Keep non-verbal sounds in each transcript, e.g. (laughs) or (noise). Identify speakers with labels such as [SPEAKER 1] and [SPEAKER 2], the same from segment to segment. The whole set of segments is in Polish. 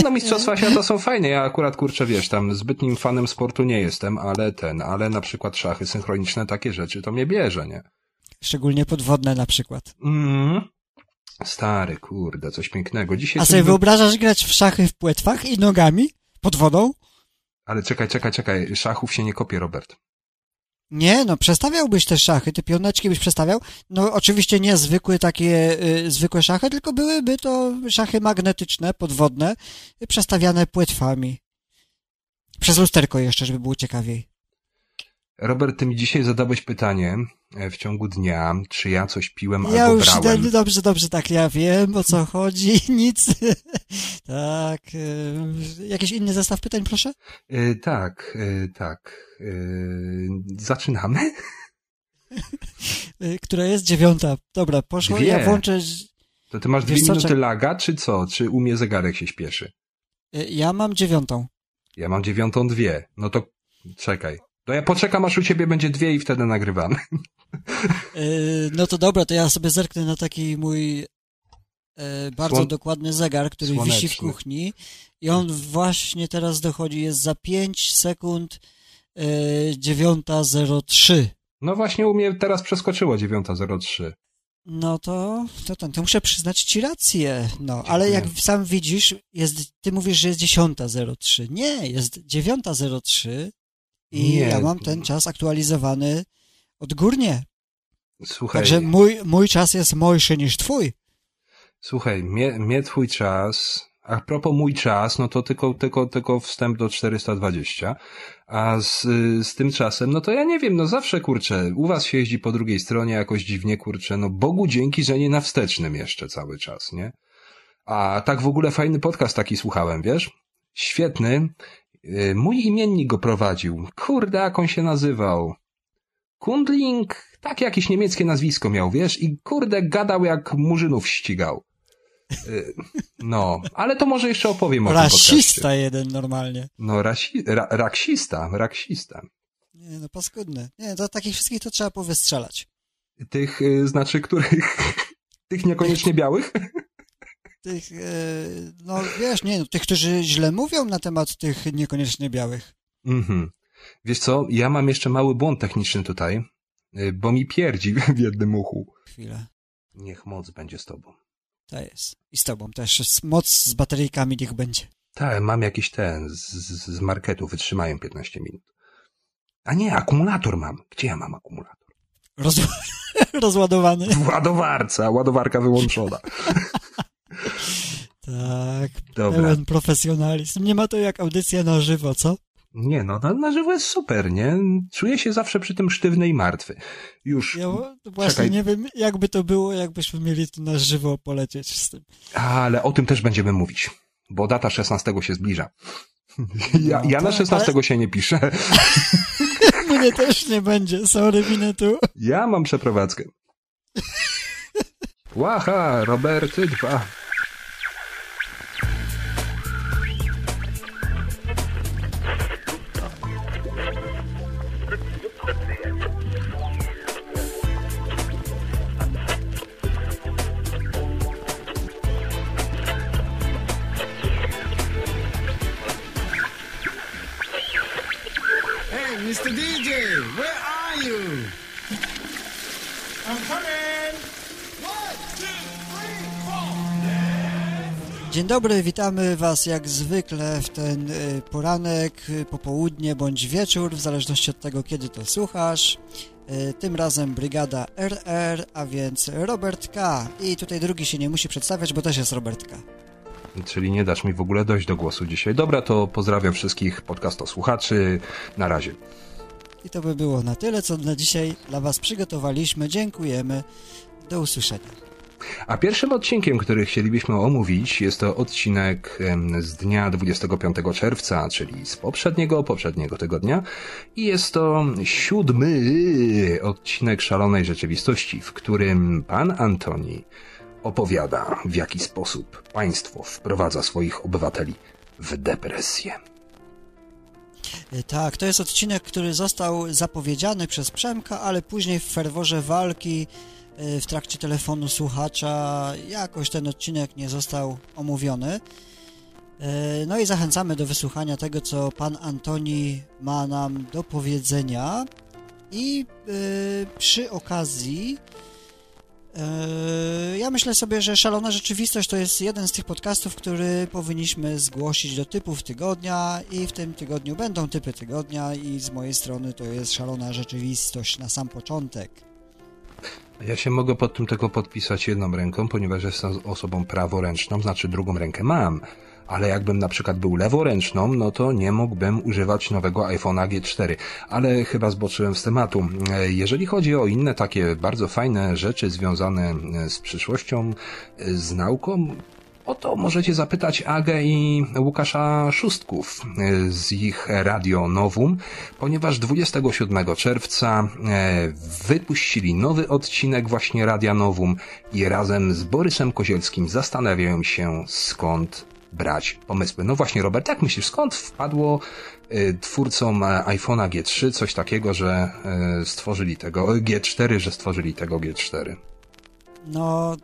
[SPEAKER 1] Nie no, Mistrzostwa Świata są fajne. Ja akurat, kurczę, wiesz, tam zbytnim fanem sportu nie jestem, ale ten, ale na przykład szachy synchroniczne, takie rzeczy, to mnie bierze, nie?
[SPEAKER 2] Szczególnie podwodne na przykład.
[SPEAKER 1] Mm. Stary, kurde, coś pięknego. Dzisiaj
[SPEAKER 2] A sobie wyobrażasz grać w szachy w płetwach i nogami? Pod wodą?
[SPEAKER 1] Ale czekaj, czekaj, czekaj. Szachów się nie kopie, Robert.
[SPEAKER 2] Nie, no przestawiałbyś te szachy, te pioneczki byś przestawiał. No oczywiście nie zwykłe takie, y, zwykłe szachy, tylko byłyby to szachy magnetyczne, podwodne, y, przestawiane płetwami. Przez lusterko jeszcze, żeby było ciekawiej.
[SPEAKER 1] Robert, ty mi dzisiaj zadałeś pytanie e, w ciągu dnia, czy ja coś piłem
[SPEAKER 2] ja
[SPEAKER 1] albo
[SPEAKER 2] już,
[SPEAKER 1] brałem.
[SPEAKER 2] Dobrze, dobrze, tak, ja wiem, o co chodzi, (laughs) nic. tak. Y, jakiś inny zestaw pytań, proszę?
[SPEAKER 1] Y, tak, tak. zaczynamy?
[SPEAKER 2] Która jest dziewiąta. Dobra, poszło, dwie. ja włączę...
[SPEAKER 1] To ty masz dwie minuty co, laga, czy co? Czy u mnie zegarek się śpieszy?
[SPEAKER 2] Ja mam dziewiątą.
[SPEAKER 1] Ja mam dziewiątą dwie. No to czekaj. To ja poczekam, aż u ciebie będzie dwie i wtedy nagrywamy.
[SPEAKER 2] Yy, no to dobra, to ja sobie zerknę na taki mój yy, bardzo Słon... dokładny zegar, który Słoneczny. wisi w kuchni i on właśnie teraz dochodzi, jest za 5 sekund yy, 9.03.
[SPEAKER 1] No właśnie u mnie teraz przeskoczyło 9.03.
[SPEAKER 2] No to, to, to, to muszę przyznać ci rację. No, Dziękuję. ale jak sam widzisz, jest, ty mówisz, że jest 10.03. Nie, jest 9.03 i nie. ja mam ten czas aktualizowany odgórnie. Słuchaj. Także mój, mój czas jest mojszy niż twój.
[SPEAKER 1] Słuchaj, mnie, mnie twój czas, a propos mój czas, no to tylko, tylko, tylko wstęp do 420, a z, z tym czasem, no to ja nie wiem, no zawsze kurczę, u was się jeździ po drugiej stronie jakoś dziwnie kurczę, no Bogu dzięki, że nie na wstecznym jeszcze cały czas, nie? A tak w ogóle fajny podcast taki słuchałem, wiesz? Świetny, mój imiennik go prowadził. Kurde, jak on się nazywał? Kundling, tak jakieś niemieckie nazwisko miał, wiesz, i kurde gadał jak murzynów ścigał. Y, no, ale to może jeszcze opowiem o
[SPEAKER 2] Rasista jeden normalnie.
[SPEAKER 1] No, rasi, ra, raksista, raksista.
[SPEAKER 2] Nie, no paskudne. Nie, to takich wszystkich to trzeba powystrzelać.
[SPEAKER 1] Tych, y, znaczy, których, (laughs) tych niekoniecznie białych?
[SPEAKER 2] Tych, e, no wiesz, nie, no, tych, którzy źle mówią na temat tych niekoniecznie białych.
[SPEAKER 1] Mhm. Wiesz co, ja mam jeszcze mały błąd techniczny tutaj, e, bo mi pierdzi (laughs) w jednym uchu.
[SPEAKER 2] Chwilę.
[SPEAKER 1] Niech moc będzie z tobą.
[SPEAKER 2] To jest. I z tobą też. Moc z bateryjkami niech będzie.
[SPEAKER 1] Tak, mam jakiś ten, z, z marketu, wytrzymają 15 minut. A nie, akumulator mam. Gdzie ja mam akumulator?
[SPEAKER 2] Rozła (laughs) rozładowany.
[SPEAKER 1] W ładowarce, ładowarka wyłączona. (laughs)
[SPEAKER 2] Tak, Dobra. pełen profesjonalizm. Nie ma to jak audycja na żywo, co?
[SPEAKER 1] Nie, no na, na żywo jest super, nie? Czuję się zawsze przy tym sztywny i martwy. Już. Ja
[SPEAKER 2] właśnie czekaj. nie wiem, jakby to było, jakbyśmy mieli tu na żywo polecieć z tym.
[SPEAKER 1] Ale o tym też będziemy mówić, bo data 16 się zbliża. Ja, no, ja na 16 ale... się nie piszę. (laughs)
[SPEAKER 2] Mnie też nie będzie, sorry, winę tu.
[SPEAKER 1] Ja mam przeprowadzkę. (laughs) Łaha, Roberty dwa.
[SPEAKER 2] Dzień dobry, witamy Was jak zwykle w ten y, poranek, y, popołudnie bądź wieczór, w zależności od tego, kiedy to słuchasz. Y, tym razem brygada RR, a więc Robert K. I tutaj drugi się nie musi przedstawiać, bo też jest Robert K.
[SPEAKER 1] Czyli nie dasz mi w ogóle dojść do głosu dzisiaj. Dobra, to pozdrawiam wszystkich podcastosłuchaczy. Na razie.
[SPEAKER 2] I to by było na tyle, co na dzisiaj dla Was przygotowaliśmy. Dziękujemy. Do usłyszenia.
[SPEAKER 1] A pierwszym odcinkiem, który chcielibyśmy omówić, jest to odcinek z dnia 25 czerwca, czyli z poprzedniego, poprzedniego tygodnia. I jest to siódmy odcinek Szalonej Rzeczywistości, w którym pan Antoni opowiada, w jaki sposób państwo wprowadza swoich obywateli w depresję.
[SPEAKER 2] E, tak, to jest odcinek, który został zapowiedziany przez Przemka, ale później w ferworze walki w trakcie telefonu słuchacza jakoś ten odcinek nie został omówiony. E, no i zachęcamy do wysłuchania tego, co pan Antoni ma nam do powiedzenia. I e, przy okazji e, ja myślę sobie, że Szalona Rzeczywistość to jest jeden z tych podcastów, który powinniśmy zgłosić do typów tygodnia i w tym tygodniu będą typy tygodnia i z mojej strony to jest Szalona Rzeczywistość na sam początek.
[SPEAKER 1] Ja się mogę pod tym tylko podpisać jedną ręką, ponieważ jestem osobą praworęczną, znaczy drugą rękę mam ale jakbym na przykład był leworęczną, no to nie mógłbym używać nowego iPhone'a G4. Ale chyba zboczyłem z tematu. E, jeżeli chodzi o inne takie bardzo fajne rzeczy związane e, z przyszłością, e, z nauką, o to możecie zapytać Agę i Łukasza Szóstków z ich Radio Nowum, ponieważ 27 czerwca wypuścili nowy odcinek właśnie Radia Nowum i razem z Borysem Kozielskim zastanawiają się skąd brać pomysły. No właśnie, Robert, jak myślisz, skąd wpadło y, twórcom e, iPhone'a G3 coś takiego, że stworzyli tego G4, że stworzyli tego G4?
[SPEAKER 2] No,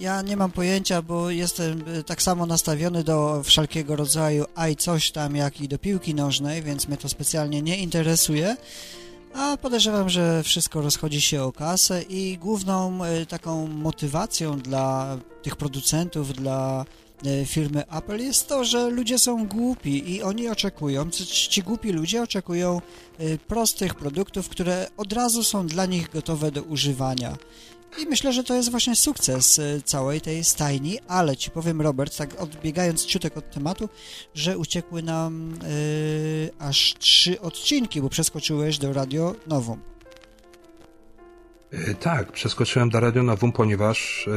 [SPEAKER 2] ja nie mam pojęcia, bo jestem y, tak samo nastawiony do wszelkiego rodzaju aj coś tam, jak i do piłki nożnej, więc mnie to specjalnie nie interesuje. A podejrzewam, że wszystko rozchodzi się o kasę i główną taką motywacją dla tych producentów, dla E, firmy Apple jest to, że ludzie są głupi i oni oczekują, ci głupi ludzie oczekują e, prostych produktów, które od razu są dla nich gotowe do używania. I myślę, że to jest właśnie sukces e, całej tej stajni, ale ci powiem, Robert, tak odbiegając ciutek od tematu, że uciekły nam yy, aż trzy odcinki, bo przeskoczyłeś do Radio Nową.
[SPEAKER 1] E, tak, przeskoczyłem do Radionowum, ponieważ,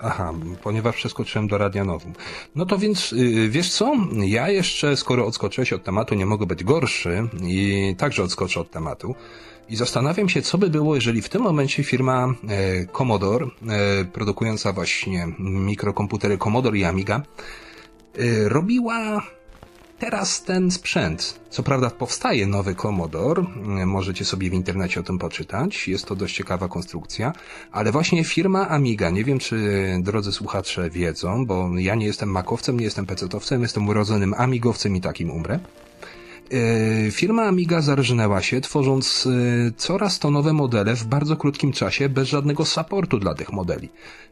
[SPEAKER 1] aha, ponieważ przeskoczyłem do Radionowum. No to więc, wiesz co, ja jeszcze, skoro odskoczyłeś od tematu, nie mogę być gorszy i także odskoczę od tematu. I zastanawiam się, co by było, jeżeli w tym momencie firma Commodore, produkująca właśnie mikrokomputery Commodore i Amiga, robiła teraz ten sprzęt. Co prawda powstaje nowy Commodore, możecie sobie w internecie o tym poczytać, jest to dość ciekawa konstrukcja, ale właśnie firma Amiga, nie wiem czy drodzy słuchacze wiedzą, bo ja nie jestem makowcem, nie jestem pecetowcem, jestem urodzonym amigowcem i takim umrę. E, firma Amiga zarżnęła się, tworząc e, coraz to nowe modele w bardzo krótkim czasie, bez żadnego supportu dla tych modeli.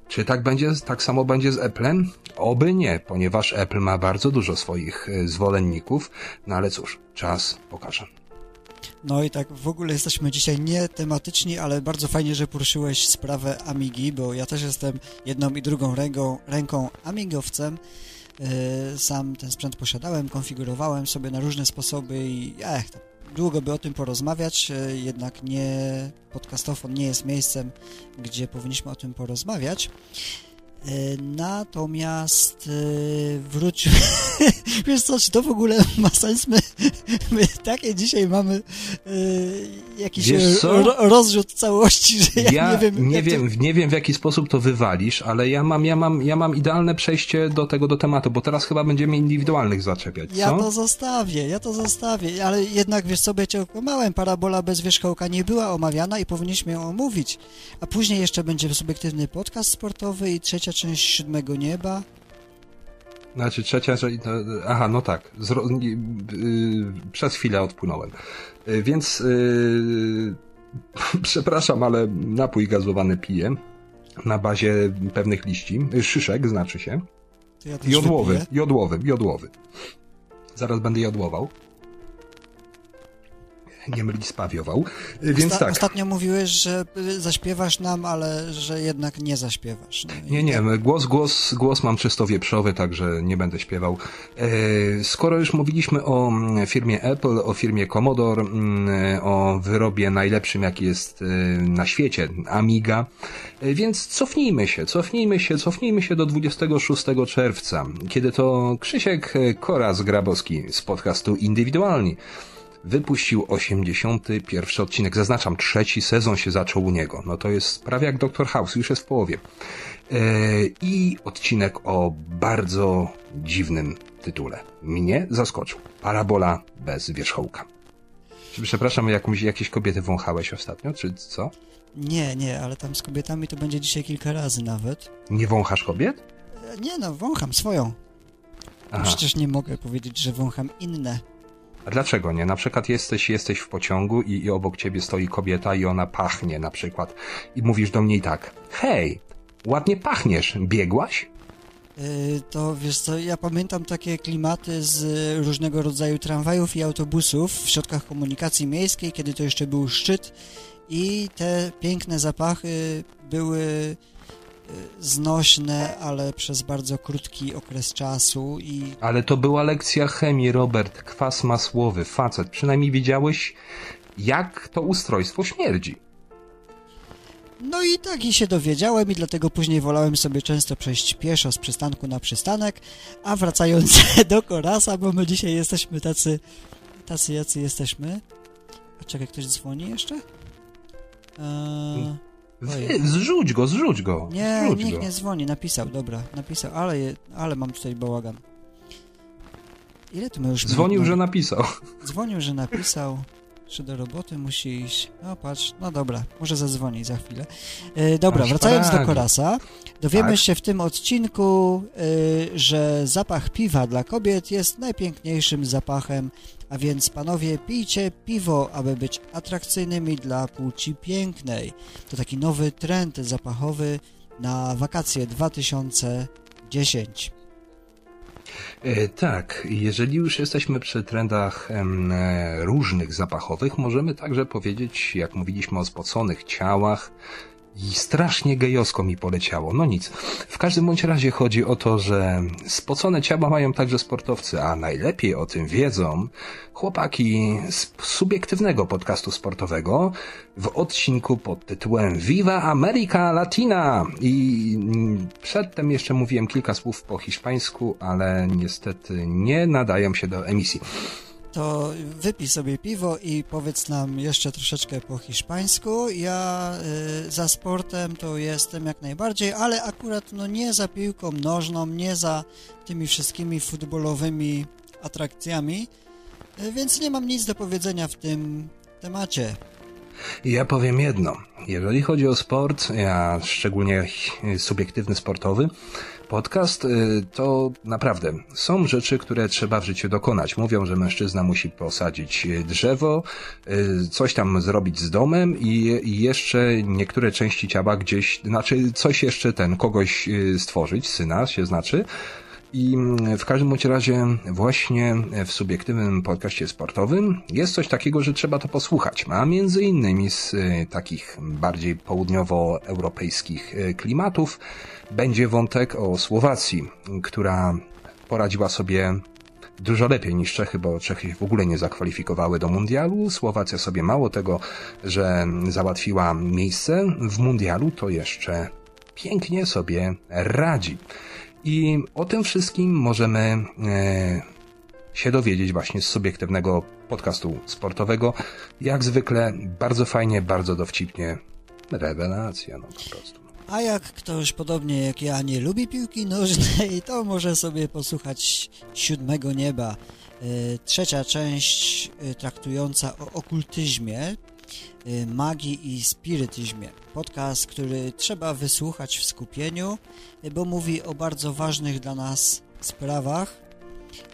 [SPEAKER 1] Czy tak będzie, tak samo będzie z Applem? Oby nie, ponieważ Apple ma bardzo dużo swoich e, zwolenników, no ale cóż, czas pokaże.
[SPEAKER 2] No i tak w ogóle jesteśmy dzisiaj nie tematyczni, ale bardzo fajnie, że poruszyłeś sprawę Amigi, bo ja też jestem jedną i drugą ręką, ręką amigowcem. E, sam ten sprzęt posiadałem, konfigurowałem sobie na różne sposoby i ech, długo by o tym porozmawiać, e, jednak nie podcastofon nie jest miejscem, gdzie powinniśmy o tym porozmawiać. E, natomiast e, wróćmy. (laughs) Wiesz co, czy to w ogóle ma sens? My, my takie dzisiaj mamy e, jakiś ro, rozrzut całości, że ja, ja nie wiem.
[SPEAKER 1] Nie wiem, to... nie wiem w jaki sposób to wywalisz, ale ja mam, ja mam, ja mam idealne przejście do tego do tematu, bo teraz chyba będziemy indywidualnych zaczepiać. Co?
[SPEAKER 2] Ja to zostawię, ja to zostawię, ale jednak wiesz co, ja cię okłamałem, parabola bez wierzchołka nie była omawiana i powinniśmy ją omówić. A później jeszcze będzie subiektywny podcast sportowy i trzecia część Siódmego Nieba.
[SPEAKER 1] Znaczy trzecia, że... Aha, no tak. Zro... Yy, przez chwilę odpłynąłem. Yy, więc (laughs) przepraszam, ale napój gazowany piję na bazie pewnych liści. Szyszek znaczy się.
[SPEAKER 2] Ja
[SPEAKER 1] jodłowy, jodłowy, jodłowy. Zaraz będę jodłował nie mylić spawiował. Więc Osta tak.
[SPEAKER 2] Ostatnio mówiłeś, że zaśpiewasz nam, ale że jednak nie zaśpiewasz.
[SPEAKER 1] No nie, nie, głos, głos, głos mam czysto wieprzowy, także nie będę śpiewał. E, skoro już mówiliśmy o mm, firmie Apple, o firmie Commodore, mm, o wyrobie najlepszym, jaki jest e, na świecie, Amiga, e, więc cofnijmy się, cofnijmy się, cofnijmy się do 26 czerwca, kiedy to Krzysiek Koraz-Grabowski z podcastu Indywidualni wypuścił 81 odcinek. Zaznaczam, trzeci sezon się zaczął u niego. No to jest prawie jak Doctor House, już jest w połowie. E, I odcinek o bardzo dziwnym tytule. Mnie zaskoczył. Parabola bez wierzchołka. Przepraszam, jakąś, jakieś kobiety wąchałeś ostatnio, czy co?
[SPEAKER 2] Nie, nie, ale tam z kobietami to będzie dzisiaj kilka razy nawet.
[SPEAKER 1] Nie wąchasz kobiet?
[SPEAKER 2] Nie no, wącham swoją. Aha. Przecież nie mogę powiedzieć, że wącham inne.
[SPEAKER 1] Dlaczego nie? Na przykład jesteś, jesteś w pociągu i, i obok ciebie stoi kobieta i ona pachnie na przykład. I mówisz do niej tak, hej, ładnie pachniesz, biegłaś?
[SPEAKER 2] Y, to wiesz co, ja pamiętam takie klimaty z różnego rodzaju tramwajów i autobusów w środkach komunikacji miejskiej, kiedy to jeszcze był szczyt i te piękne zapachy były znośne, ale przez bardzo krótki okres czasu i...
[SPEAKER 1] Ale to była lekcja chemii, Robert, kwas masłowy, facet. Przynajmniej wiedziałeś, jak to ustrojstwo śmierdzi.
[SPEAKER 2] No i tak i się dowiedziałem i dlatego później wolałem sobie często przejść pieszo z przystanku na przystanek, a wracając (laughs) do Korasa, bo my dzisiaj jesteśmy tacy, tacy jacy jesteśmy. A czekaj, ktoś dzwoni jeszcze?
[SPEAKER 1] Eee, zrzuć go, zrzuć go.
[SPEAKER 2] Nie,
[SPEAKER 1] zrzuć
[SPEAKER 2] nikt
[SPEAKER 1] go.
[SPEAKER 2] nie dzwoni, napisał, dobra, napisał, ale, je, ale mam tutaj bałagan. Ile tu my już...
[SPEAKER 1] Dzwonił, że napisał.
[SPEAKER 2] Dzwonił, że napisał. Czy do roboty musi iść? No patrz, no dobra, może zadzwoni za chwilę. E, dobra, Aż wracając do Korasa, dowiemy tak? się w tym odcinku, e, że zapach piwa dla kobiet jest najpiękniejszym zapachem, a więc panowie, pijcie piwo, aby być atrakcyjnymi dla płci pięknej. To taki nowy trend zapachowy na wakacje 2010.
[SPEAKER 1] E, tak, jeżeli już jesteśmy przy trendach e, różnych zapachowych, możemy także powiedzieć, jak mówiliśmy o spoconych ciałach, i strasznie gejowsko mi poleciało. No nic. W każdym bądź razie chodzi o to, że spocone ciała mają także sportowcy, a najlepiej o tym wiedzą chłopaki z subiektywnego podcastu sportowego w odcinku pod tytułem Viva America Latina. I przedtem jeszcze mówiłem kilka słów po hiszpańsku, ale niestety nie nadają się do emisji
[SPEAKER 2] to wypij sobie piwo i powiedz nam jeszcze troszeczkę po hiszpańsku. Ja y, za sportem to jestem jak najbardziej, ale akurat no nie za piłką nożną, nie za tymi wszystkimi futbolowymi atrakcjami, y, więc nie mam nic do powiedzenia w tym temacie.
[SPEAKER 1] Ja powiem jedno. Jeżeli chodzi o sport, ja szczególnie subiektywny sportowy, podcast, y, to naprawdę są rzeczy, które trzeba w życiu dokonać. Mówią, że mężczyzna musi posadzić y, drzewo, y, coś tam zrobić z domem i, jeszcze niektóre części ciała gdzieś, znaczy coś jeszcze ten, kogoś stworzyć, syna się znaczy. I w każdym bądź razie właśnie w subiektywnym podcaście sportowym jest coś takiego, że trzeba to posłuchać. A między innymi z takich bardziej południowoeuropejskich klimatów będzie wątek o Słowacji, która poradziła sobie dużo lepiej niż Czechy, bo Czechy w ogóle nie zakwalifikowały do mundialu. Słowacja sobie mało tego, że załatwiła miejsce w mundialu, to jeszcze pięknie sobie radzi. I o tym wszystkim możemy e, się dowiedzieć właśnie z subiektywnego podcastu sportowego. Jak zwykle bardzo fajnie, bardzo dowcipnie. Rewelacja, no po prostu.
[SPEAKER 2] A jak ktoś podobnie jak ja nie lubi piłki nożnej, (laughs) to może sobie posłuchać Siódmego Nieba. E, trzecia część e, traktująca o okultyzmie, magii i spirytyzmie. Podcast, który trzeba wysłuchać w skupieniu, bo mówi o bardzo ważnych dla nas sprawach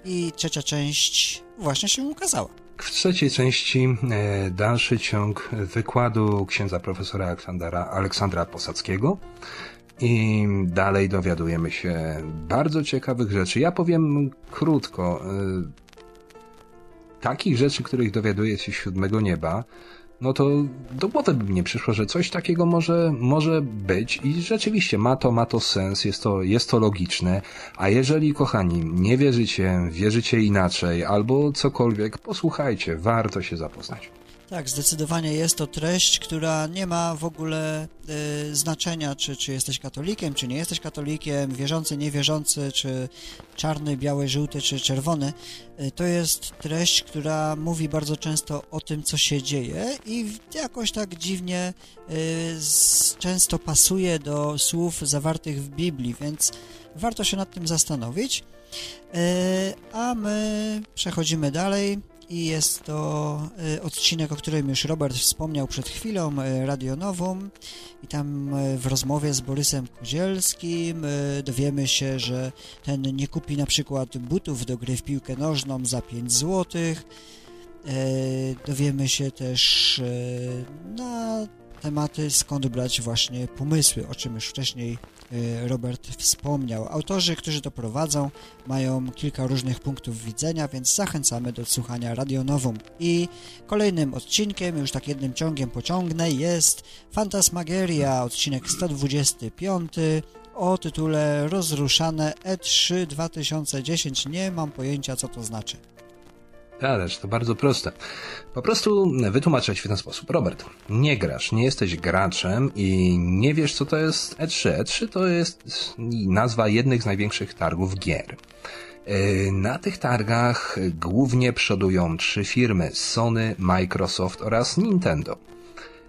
[SPEAKER 2] i trzecia część właśnie się ukazała.
[SPEAKER 1] W trzeciej części e, dalszy ciąg wykładu księdza profesora Aleksandra, Aleksandra Posadzkiego i dalej dowiadujemy się bardzo ciekawych rzeczy. Ja powiem krótko. E, takich rzeczy, których dowiaduje się siódmego nieba, no to do głowy by mi nie przyszło, że coś takiego może, może być i rzeczywiście ma to, ma to sens, jest to, jest to logiczne, a jeżeli, kochani, nie wierzycie, wierzycie inaczej albo cokolwiek, posłuchajcie, warto się zapoznać.
[SPEAKER 2] Tak, zdecydowanie jest to treść, która nie ma w ogóle y, znaczenia, czy, czy jesteś katolikiem, czy nie jesteś katolikiem, wierzący, niewierzący, czy czarny, biały, żółty, czy czerwony. Y, to jest treść, która mówi bardzo często o tym, co się dzieje i jakoś tak dziwnie y, z, często pasuje do słów zawartych w Biblii, więc warto się nad tym zastanowić. A my przechodzimy dalej i jest to odcinek, o którym już Robert wspomniał przed chwilą, Radio Nowum. I tam w rozmowie z Borysem Kozielskim dowiemy się, że ten nie kupi na przykład butów do gry w piłkę nożną za 5 złotych, Dowiemy się też na tematy, skąd brać właśnie pomysły, o czym już wcześniej y, Robert wspomniał. Autorzy, którzy to prowadzą, mają kilka różnych punktów widzenia, więc zachęcamy do słuchania Radionowum. I kolejnym odcinkiem, już tak jednym ciągiem pociągnę, jest Fantasmagieria, odcinek 125 o tytule Rozruszane E3 2010. Nie mam pojęcia, co to znaczy.
[SPEAKER 1] Ależ to bardzo proste. Po prostu wytłumaczę ci w ten sposób. Robert, nie grasz, nie jesteś graczem i nie wiesz, co to jest E3. E3 to jest nazwa jednych z największych targów gier. E, na tych targach głównie przodują trzy firmy: Sony, Microsoft oraz Nintendo.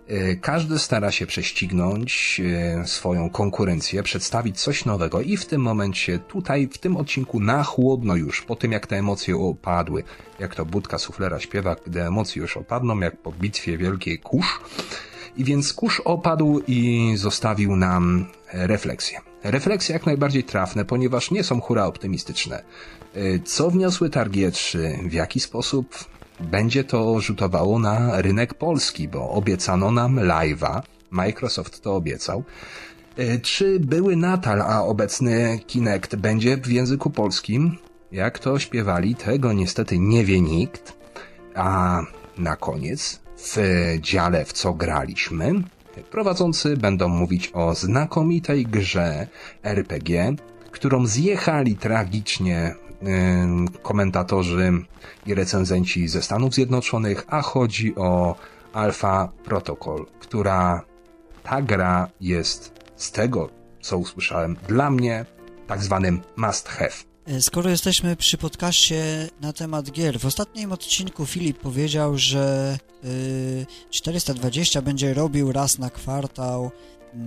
[SPEAKER 1] E, każdy stara się prześcignąć e, swoją konkurencję, przedstawić coś nowego i w tym momencie, tutaj, w tym odcinku na chłodno już, po tym jak te emocje opadły, jak to budka suflera śpiewa, gdy emocje już opadną, jak po bitwie wielkiej kurz. I więc kurz opadł i zostawił nam refleksję. Refleksje jak najbardziej trafne, ponieważ nie są hura optymistyczne. E, co wniosły targi E3? W jaki sposób będzie to rzutowało na rynek polski, bo obiecano nam live'a, Microsoft to obiecał. E, czy były Natal, a obecny Kinect będzie w języku polskim? Jak to śpiewali, tego niestety nie wie nikt. A na koniec, w dziale w co graliśmy, prowadzący będą mówić o znakomitej grze RPG, którą zjechali tragicznie komentatorzy i recenzenci ze Stanów Zjednoczonych, a chodzi o Alpha Protocol, która ta gra jest z tego, co usłyszałem, dla mnie tak zwanym must have.
[SPEAKER 2] E, skoro jesteśmy przy podcaście na temat gier, w ostatnim odcinku Filip powiedział, że 420 y, będzie robił raz na kwartał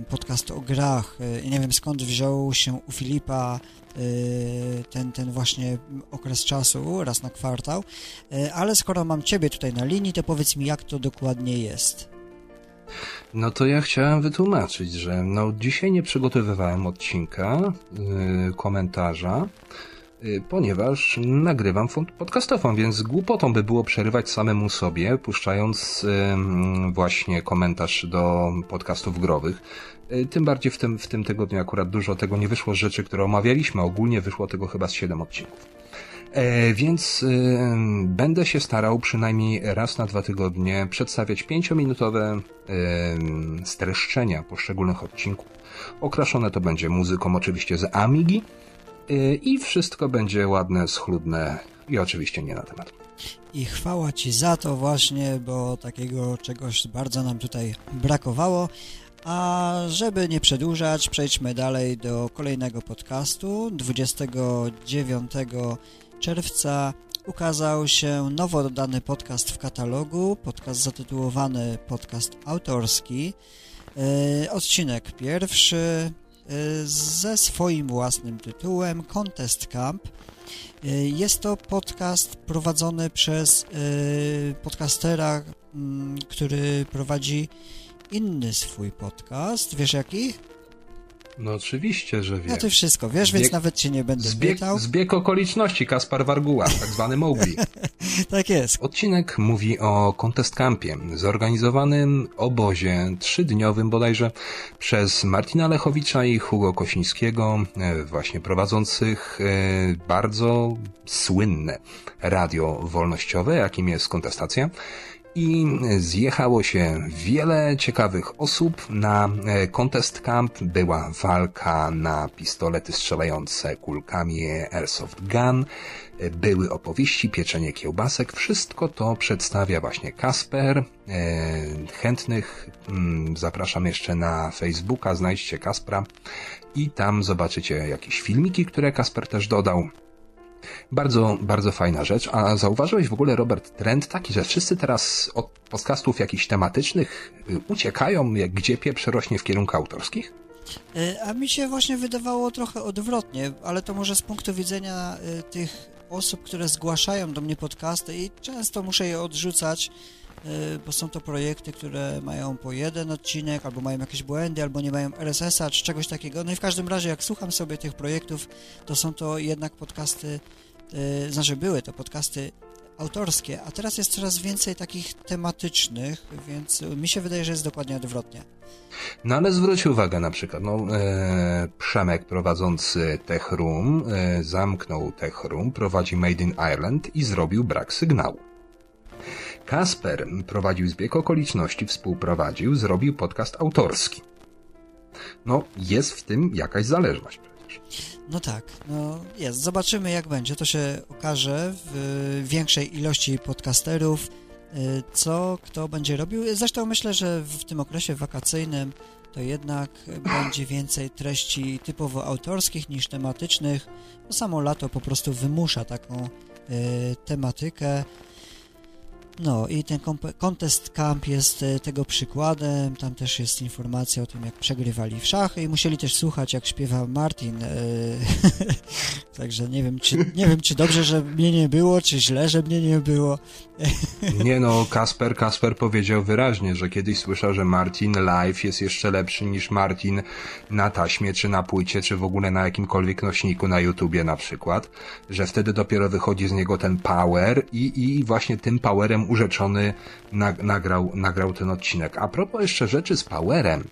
[SPEAKER 2] podcast o grach. E, nie wiem skąd wziął się u Filipa Y, ten, ten właśnie okres czasu, raz na kwartał, y, ale skoro mam Ciebie tutaj na linii, to powiedz mi, jak to dokładnie jest.
[SPEAKER 1] No to ja chciałem wytłumaczyć, że no dzisiaj nie przygotowywałem odcinka, komentarza, ponieważ nagrywam podcastową, więc głupotą by było przerywać samemu sobie, puszczając właśnie komentarz do podcastów growych. E, tym bardziej w tym, w tym tygodniu akurat dużo tego nie wyszło z rzeczy, które omawialiśmy. Ogólnie wyszło tego chyba z 7 odcinków. E, więc e, będę się starał przynajmniej raz na dwa tygodnie przedstawiać pięciominutowe e, streszczenia poszczególnych odcinków. Okraszone to będzie muzyką oczywiście z Amigi i wszystko będzie ładne, schludne i oczywiście nie na temat.
[SPEAKER 2] I chwała Ci za to właśnie, bo takiego czegoś bardzo nam tutaj brakowało. A żeby nie przedłużać, przejdźmy dalej do kolejnego podcastu. 29 czerwca ukazał się nowo dodany podcast w katalogu, podcast zatytułowany Podcast Autorski. E, odcinek pierwszy ze swoim własnym tytułem Contest Camp. E, jest to podcast prowadzony przez podcastera, który prowadzi inny swój podcast. Wiesz jaki?
[SPEAKER 1] No oczywiście, że wiem.
[SPEAKER 2] No ty wszystko wiesz, zbieg, więc nawet cię nie będę zbieg, pytał.
[SPEAKER 1] Zbieg okoliczności, Kaspar Warguła, tak zwany Mowgli. (laughs)
[SPEAKER 2] tak jest.
[SPEAKER 1] Odcinek mówi o Contest Campie, zorganizowanym obozie trzydniowym bodajże przez Martina Lechowicza i Hugo Kosińskiego, e, właśnie prowadzących e, bardzo słynne radio wolnościowe, jakim jest kontestacja i zjechało się wiele ciekawych osób na e, Contest Camp. Była walka na pistolety strzelające kulkami Airsoft Gun, e, były opowieści, pieczenie kiełbasek. Wszystko to przedstawia właśnie Kasper. E, chętnych mm, zapraszam jeszcze na Facebooka, znajdźcie Kaspra i tam zobaczycie jakieś filmiki, które Kasper też dodał. Bardzo, bardzo fajna rzecz. A zauważyłeś w ogóle, Robert, trend taki, że wszyscy teraz od podcastów jakichś tematycznych y, uciekają, jak gdzie pieprz rośnie w kierunku autorskich?
[SPEAKER 2] Y, a mi się właśnie wydawało trochę odwrotnie, ale to może z punktu widzenia y, tych osób, które zgłaszają do mnie podcasty i często muszę je odrzucać, bo są to projekty, które mają po jeden odcinek, albo mają jakieś błędy, albo nie mają RSS-a, czy czegoś takiego. No i w każdym razie, jak słucham sobie tych projektów, to są to jednak podcasty, y, znaczy były to podcasty autorskie, a teraz jest coraz więcej takich tematycznych, więc mi się wydaje, że jest dokładnie odwrotnie.
[SPEAKER 1] No ale zwróć uwagę na przykład, no, e, Przemek prowadzący Tech Room e, zamknął Tech Room, prowadzi Made in Ireland i zrobił brak sygnału. Kasper prowadził zbieg okoliczności, współprowadził, zrobił podcast autorski. No, jest w tym jakaś zależność przecież.
[SPEAKER 2] No tak, no jest. Zobaczymy jak będzie. To się okaże w większej ilości podcasterów, y, co kto będzie robił. Zresztą myślę, że w tym okresie wakacyjnym to jednak będzie więcej treści typowo autorskich niż tematycznych. Bo samo lato po prostu wymusza taką y, tematykę. No i ten Contest Camp jest e, tego przykładem. Tam też jest informacja o tym, jak przegrywali w szachy i musieli też słuchać, jak śpiewa Martin. E, (laughs) także nie wiem, czy, nie wiem, czy dobrze, że mnie nie było, czy źle, że mnie nie było. (laughs)
[SPEAKER 1] nie no, Kasper, Kasper powiedział wyraźnie, że kiedyś słyszał, że Martin live jest jeszcze lepszy niż Martin na taśmie, czy na płycie, czy w ogóle na jakimkolwiek nośniku na YouTubie na przykład, że wtedy dopiero wychodzi z niego ten power i, i właśnie tym powerem urzeczony nagrał, nagrał ten odcinek. A propos jeszcze rzeczy z Powerem,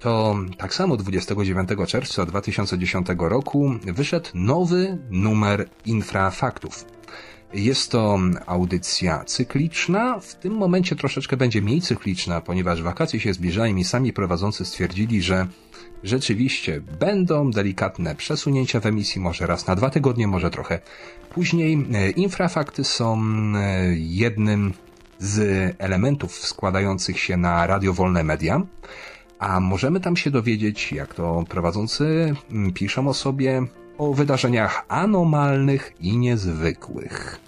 [SPEAKER 1] to tak samo 29 czerwca 2010 roku wyszedł nowy numer Infrafaktów. Jest to audycja cykliczna, w tym momencie troszeczkę będzie mniej cykliczna, ponieważ wakacje się zbliżają i sami prowadzący stwierdzili, że rzeczywiście będą delikatne przesunięcia w emisji, może raz na dwa tygodnie, może trochę później. E, infrafakty są e, jednym z elementów składających się na radiowolne media, a możemy tam się dowiedzieć, jak to prowadzący piszą o sobie, o wydarzeniach anomalnych i niezwykłych.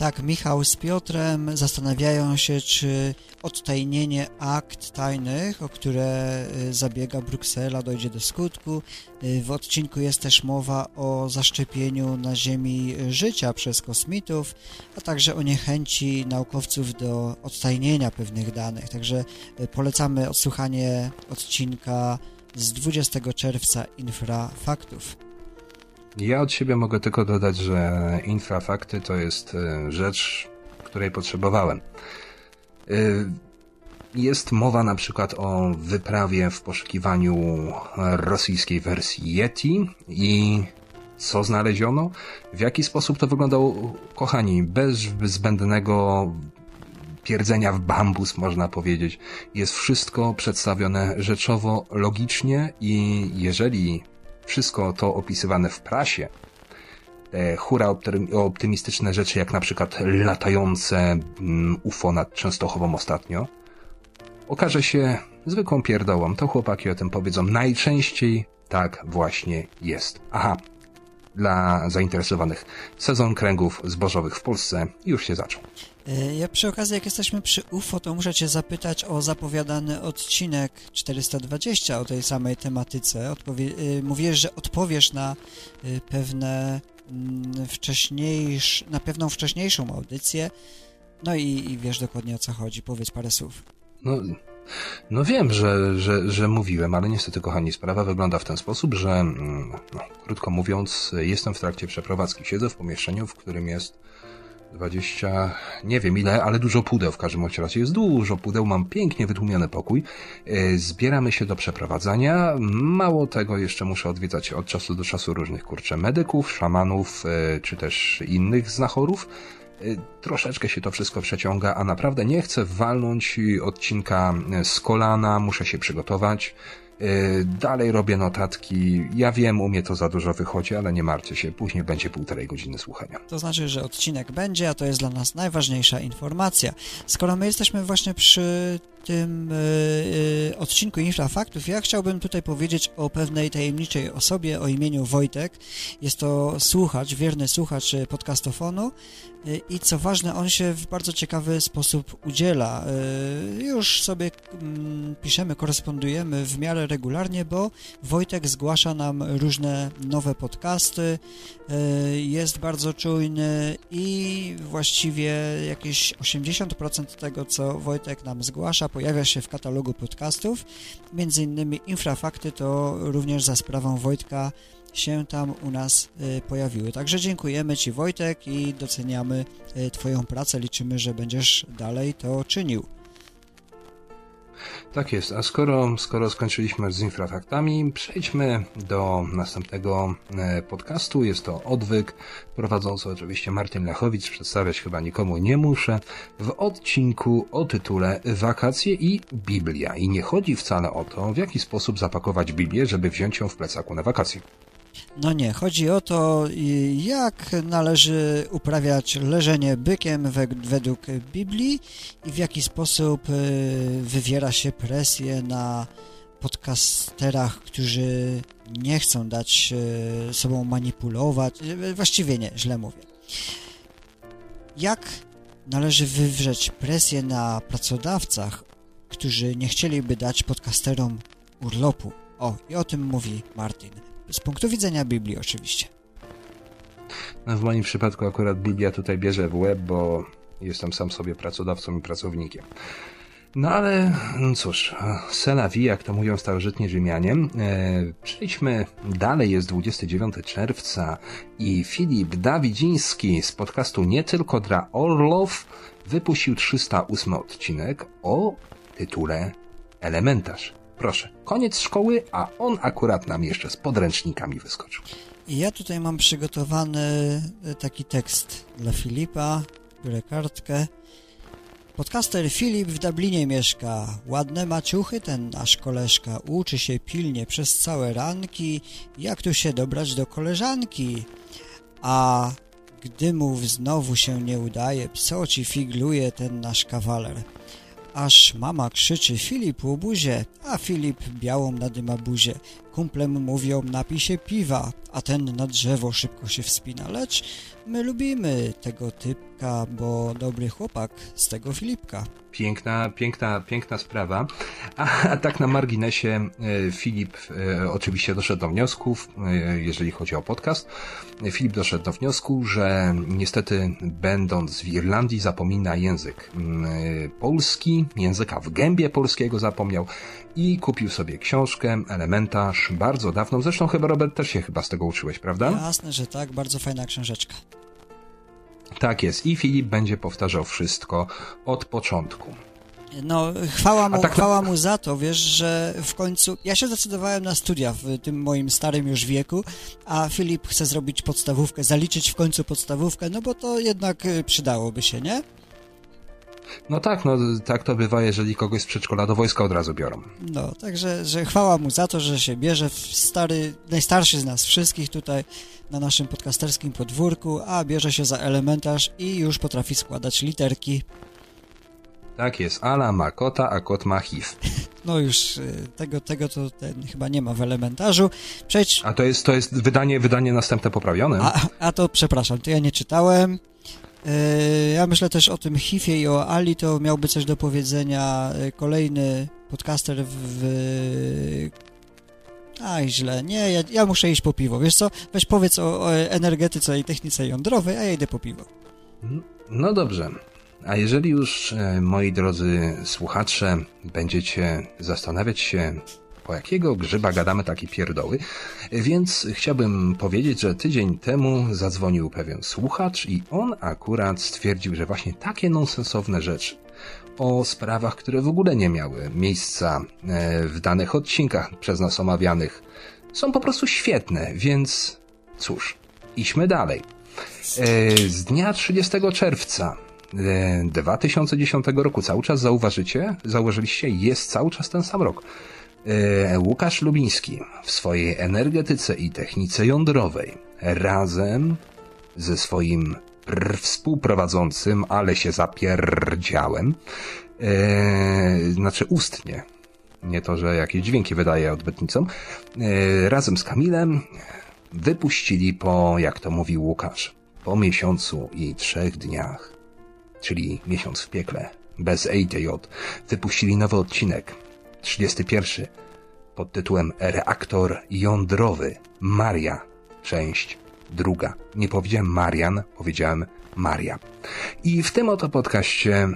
[SPEAKER 2] Tak, Michał z Piotrem zastanawiają się, czy odtajnienie akt tajnych, o które y, zabiega Bruksela, dojdzie do skutku. Y, w odcinku jest też mowa o zaszczepieniu na Ziemi życia przez kosmitów, a także o niechęci naukowców do odtajnienia pewnych danych. Także y, polecamy odsłuchanie odcinka z 20 czerwca Infrafaktów.
[SPEAKER 1] Ja od siebie mogę tylko dodać, że infrafakty to jest e, rzecz, której potrzebowałem. E, jest mowa na przykład o wyprawie w poszukiwaniu rosyjskiej wersji Yeti i co znaleziono, w jaki sposób to wyglądało, kochani, bez zbędnego pierdzenia w bambus, można powiedzieć. Jest wszystko przedstawione rzeczowo, logicznie i jeżeli wszystko to opisywane w prasie, te hura optymistyczne rzeczy, jak na przykład latające mm, UFO nad Częstochową ostatnio, okaże się zwykłą pierdołą. To chłopaki o tym powiedzą. Najczęściej tak właśnie jest. Aha, dla zainteresowanych sezon kręgów zbożowych w Polsce już się zaczął.
[SPEAKER 2] E, ja przy okazji, jak jesteśmy przy UFO, to muszę Cię zapytać o zapowiadany odcinek 420 o tej samej tematyce. Odpowie e, że odpowiesz na e, pewne mm, wcześniejsz, na pewną wcześniejszą audycję. No i, i wiesz dokładnie o co chodzi. Powiedz parę słów.
[SPEAKER 1] No, no wiem, że, że, że mówiłem, ale niestety, kochani, sprawa wygląda w ten sposób, że, mm, no, krótko mówiąc, jestem w trakcie przeprowadzki. Siedzę w pomieszczeniu, w którym jest 20, nie wiem ile, ale dużo pudeł w każdym razie. Jest dużo pudeł, mam pięknie wytłumiony pokój. E, zbieramy się do przeprowadzania. Mało tego, jeszcze muszę odwiedzać od czasu do czasu różnych kurczę medyków, szamanów, e, czy też innych znachorów. E, troszeczkę się to wszystko przeciąga, a naprawdę nie chcę walnąć odcinka z kolana, muszę się przygotować. Y, dalej robię notatki. Ja wiem, u mnie to za dużo wychodzi, ale nie martwcie się, później będzie półtorej godziny słuchania.
[SPEAKER 2] To znaczy, że odcinek będzie, a to jest dla nas najważniejsza informacja. Skoro my jesteśmy właśnie przy tym yy, odcinku Infrafaktów, ja chciałbym tutaj powiedzieć o pewnej tajemniczej osobie o imieniu Wojtek. Jest to słuchacz, wierny słuchacz podcastofonu yy, i co ważne, on się w bardzo ciekawy sposób udziela. Yy, już sobie mm, piszemy, korespondujemy w miarę regularnie, bo Wojtek zgłasza nam różne nowe podcasty, y, jest bardzo czujny i właściwie jakieś 80% tego, co Wojtek nam zgłasza, pojawia się w katalogu podcastów. Między innymi Infrafakty to również za sprawą Wojtka się tam u nas y, pojawiły. Także dziękujemy Ci Wojtek i doceniamy y, Twoją pracę. Liczymy, że będziesz dalej to czynił.
[SPEAKER 1] Tak jest, a skoro, skoro skończyliśmy z infrafaktami, przejdźmy do następnego e, podcastu. Jest to Odwyk, prowadzący oczywiście Martin Lechowicz, przedstawiać chyba nikomu nie muszę, w odcinku o tytule Wakacje i Biblia. I nie chodzi wcale o to, w jaki sposób zapakować Biblię, żeby wziąć ją w plecaku na wakacje.
[SPEAKER 2] No nie, chodzi o to, jak należy uprawiać leżenie bykiem według Biblii i w jaki sposób y, wywiera się presję na podcasterach, którzy nie chcą dać y, sobą manipulować. Właściwie nie, źle mówię. Jak należy wywrzeć presję na pracodawcach, którzy nie chcieliby dać podcasterom urlopu? O, i o tym mówi Martin. Z punktu widzenia Biblii oczywiście.
[SPEAKER 1] No w moim przypadku akurat Biblia tutaj bierze w łeb, bo jestem sam sobie pracodawcą i pracownikiem. No ale no cóż, Selawi, jak to mówią starożytni Rzymianie. E, przejdźmy dalej, jest 29 czerwca i Filip Dawidziński z podcastu Nie Tylko dla Orlow wypuścił 308 odcinek o tytule Elementarz. Proszę, koniec szkoły, a on akurat nam jeszcze z podręcznikami wyskoczył.
[SPEAKER 2] I ja tutaj mam przygotowany e, taki tekst dla Filipa, biorę kartkę. Podcaster Filip w Dublinie mieszka. Ładne maciuchy ten nasz koleżka. Uczy się pilnie przez całe ranki, jak tu się dobrać do koleżanki. A gdy mu znowu się nie udaje, co ci figluje ten nasz kawaler aż mama krzyczy Filip łobuzie, a Filip białą nadyma buzię. Kumplem mówią napij się piwa, a ten na drzewo szybko się wspina, lecz my lubimy tego typka, bo dobry chłopak z tego Filipka.
[SPEAKER 1] Piękna, piękna, piękna sprawa. A, a tak na marginesie e, Filip e, oczywiście doszedł do wniosków, e, jeżeli chodzi o podcast. Filip doszedł do wniosku, że niestety będąc w Irlandii zapomina język polski, języka w gębie polskiego zapomniał i kupił sobie książkę, elementarz, bardzo dawną. Zresztą chyba Robert też się chyba z tego uczyłeś, prawda?
[SPEAKER 2] Jasne, że tak, bardzo fajna książeczka.
[SPEAKER 1] Tak jest i Filip będzie powtarzał wszystko od początku.
[SPEAKER 2] No, chwała mu, tak... chwała mu za to, wiesz, że w końcu... Ja się zdecydowałem na studia w tym moim starym już wieku, a Filip chce zrobić podstawówkę, zaliczyć w końcu podstawówkę, no bo to jednak y, przydałoby się, nie?
[SPEAKER 1] No tak, no tak to bywa, jeżeli kogoś z przedszkola do wojska od razu biorą.
[SPEAKER 2] No, także że chwała mu za to, że się bierze w stary, najstarszy z nas wszystkich tutaj na naszym podcasterskim podwórku, a bierze się za elementarz i już potrafi składać literki.
[SPEAKER 1] Tak jest, Ala ma kota, a kot ma HIV. (laughs)
[SPEAKER 2] No już y, tego, tego to ten chyba nie ma w elementarzu. Przejdź...
[SPEAKER 1] A to jest, to jest wydanie, wydanie następne poprawione?
[SPEAKER 2] A, a to przepraszam, to ja nie czytałem. Y, ja myślę też o tym Hifie i o Ali, to miałby coś do powiedzenia y, kolejny podcaster w... Aj, źle. Nie, ja, ja, muszę iść po piwo. Wiesz co? Weź powiedz o, o energetyce i technice jądrowej, a ja idę po piwo.
[SPEAKER 1] No dobrze. A jeżeli już, e, moi drodzy słuchacze, będziecie zastanawiać się, po jakiego grzyba gadamy takie pierdoły, więc chciałbym powiedzieć, że tydzień temu zadzwonił pewien słuchacz i on akurat stwierdził, że właśnie takie nonsensowne rzeczy o sprawach, które w ogóle nie miały miejsca e, w danych odcinkach przez nas omawianych, są po prostu świetne, więc cóż, idźmy dalej. E, z dnia 30 czerwca 2010 e, roku cały czas zauważycie, zauważyliście, jest cały czas ten sam rok. E, Łukasz Lubiński w swojej energetyce i technice jądrowej razem ze swoim współprowadzącym, ale się zapierdziałem, e, znaczy ustnie, nie to, że jakieś dźwięki wydaje odbytnicom, e, razem z Kamilem wypuścili po, jak to mówił Łukasz, po miesiącu i trzech dniach czyli miesiąc w piekle, bez ATJ, wypuścili nowy odcinek, 31, pod tytułem Reaktor jądrowy Maria, część druga. Nie powiedziałem Marian, powiedziałem Maria. I w tym oto podcaście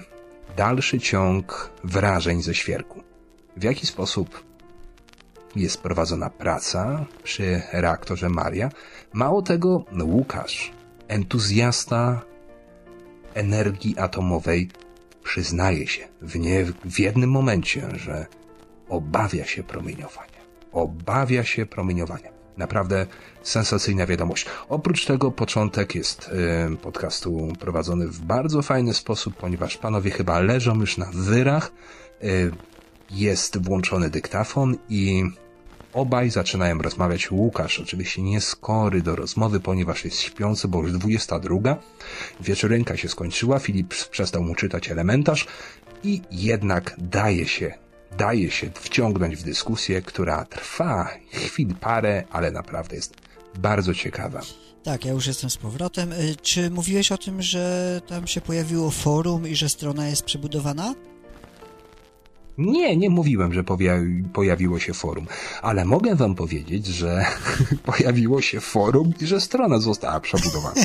[SPEAKER 1] dalszy ciąg wrażeń ze świerku. W jaki sposób jest prowadzona praca przy reaktorze Maria. Mało tego, Łukasz, entuzjasta energii atomowej, przyznaje się w, nie, w jednym momencie, że obawia się promieniowania. Obawia się promieniowania. Naprawdę sensacyjna wiadomość. Oprócz tego początek jest y, podcastu prowadzony w bardzo fajny sposób, ponieważ panowie chyba leżą już na wyrach. Y, jest włączony dyktafon i obaj zaczynają rozmawiać. Łukasz oczywiście nie skory do rozmowy, ponieważ jest śpiący, bo już 22. Wieczorynka się skończyła, Filip przestał mu czytać elementarz i jednak daje się daje się wciągnąć w dyskusję, która trwa chwil parę, ale naprawdę jest bardzo ciekawa.
[SPEAKER 2] Tak, ja już jestem z powrotem. Y, czy mówiłeś o tym, że tam się pojawiło forum i że strona jest przebudowana?
[SPEAKER 1] Nie, nie mówiłem, że pojawiło się forum, ale mogę wam powiedzieć, że (laughs) pojawiło się forum i że strona została przebudowana. (laughs)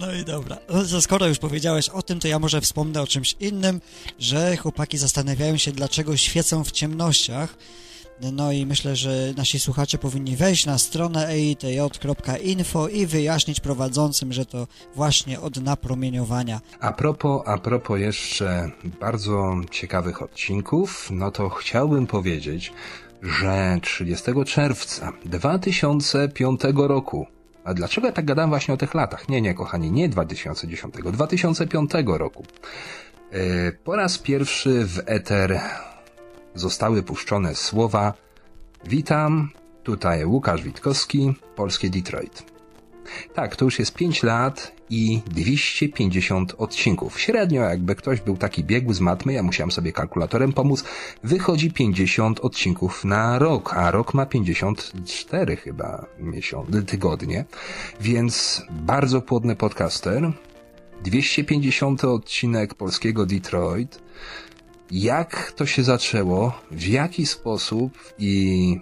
[SPEAKER 2] No i dobra. Skoro już powiedziałeś o tym, to ja może wspomnę o czymś innym, że chłopaki zastanawiają się, dlaczego świecą w ciemnościach. No i myślę, że nasi słuchacze powinni wejść na stronę eitj.info i wyjaśnić prowadzącym, że to właśnie od napromieniowania.
[SPEAKER 1] A propos, a propos jeszcze bardzo ciekawych odcinków, no to chciałbym powiedzieć, że 30 czerwca 2005 roku a dlaczego ja tak gadam właśnie o tych latach? Nie, nie, kochani, nie 2010, 2005 roku. Yy, po raz pierwszy w eter zostały puszczone słowa Witam, tutaj Łukasz Witkowski, Polskie Detroit. Tak, to już jest 5 lat i 250 odcinków. Średnio, jakby ktoś był taki biegły z matmy, ja musiałem sobie kalkulatorem pomóc, wychodzi 50 odcinków na rok, a rok ma 54 chyba miesiące, tygodnie, więc bardzo płodny podcaster. 250 odcinek polskiego Detroit jak to się zaczęło, w jaki sposób i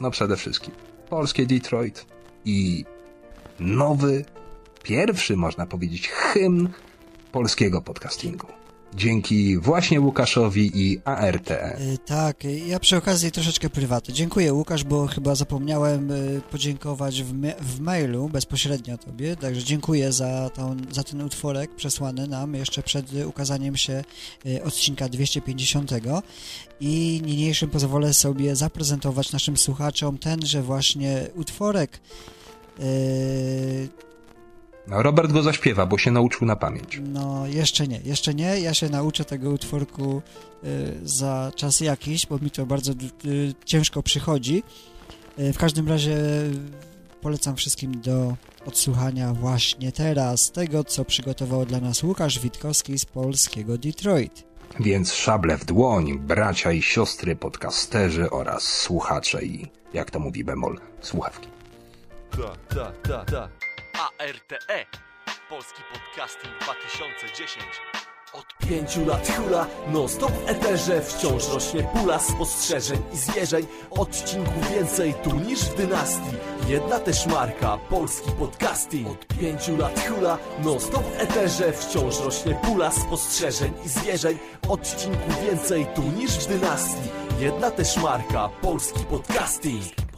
[SPEAKER 1] no przede wszystkim polskie Detroit i nowy, pierwszy można powiedzieć hymn polskiego podcastingu dzięki właśnie Łukaszowi i ARTE.
[SPEAKER 2] Tak, ja przy okazji troszeczkę prywatny. Dziękuję Łukasz, bo chyba zapomniałem y, podziękować w, w mailu bezpośrednio Tobie, także dziękuję za, tą, za ten utworek przesłany nam jeszcze przed ukazaniem się odcinka 250 i niniejszym pozwolę sobie zaprezentować naszym słuchaczom tenże właśnie utworek
[SPEAKER 1] Robert go zaśpiewa, bo się nauczył na pamięć.
[SPEAKER 2] No, jeszcze nie, jeszcze nie. Ja się nauczę tego utworku y, za czas jakiś, bo mi to bardzo y, ciężko przychodzi. Y, w każdym razie polecam wszystkim do odsłuchania właśnie teraz tego, co przygotował dla nas Łukasz Witkowski z polskiego Detroit.
[SPEAKER 1] Więc szable w dłoń, bracia i siostry podcasterzy oraz słuchacze i, jak to mówi bemol, słuchawki. Ta, ta, ta, ta. ARTE Polski Podcasting 2010
[SPEAKER 3] od pięciu lat hula, no stop w eterze Wciąż rośnie pula spostrzeżeń i zwierzeń. Odcinków więcej tu niż w dynastii. Jedna też marka, polski podcasting. Od pięciu lat hula, no stop w eterze Wciąż rośnie pula spostrzeżeń i zwierzeń. Odcinków więcej tu niż w dynastii. Jedna też marka, polski podcasting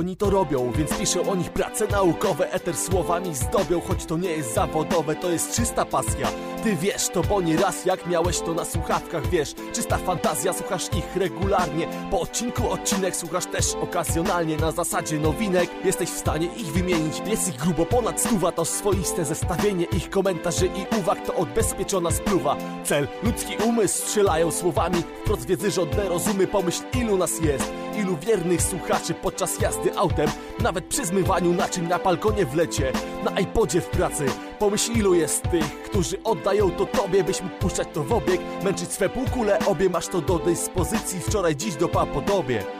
[SPEAKER 3] Oni to robią, więc piszę o nich prace naukowe. Eter słowami zdobią, choć to nie jest zawodowe To jest czysta pasja. Ty wiesz to, bo nie raz jak miałeś to na słuchawkach Wiesz, czysta fantazja, słuchasz ich regularnie. Po odcinku odcinek słuchasz też okazjonalnie. Na zasadzie nowinek jesteś w stanie ich wymienić. Jest ich grubo ponad stuwa, to swoiste zestawienie Ich komentarzy i uwag to odbezpieczona spluwa. Cel, ludzki umysł strzelają słowami. Wprost wiedzy żądne rozumy, pomyśl ilu nas jest. Ilu wiernych słuchaczy podczas jazdy autem Nawet przy zmywaniu naczyń na balkonie w lecie Na iPodzie w pracy Pomyśl ilu jest tych, którzy oddają to tobie Byś mógł puszczać to w obieg Męczyć swe półkule obie Masz to do dyspozycji Wczoraj, dziś do podobie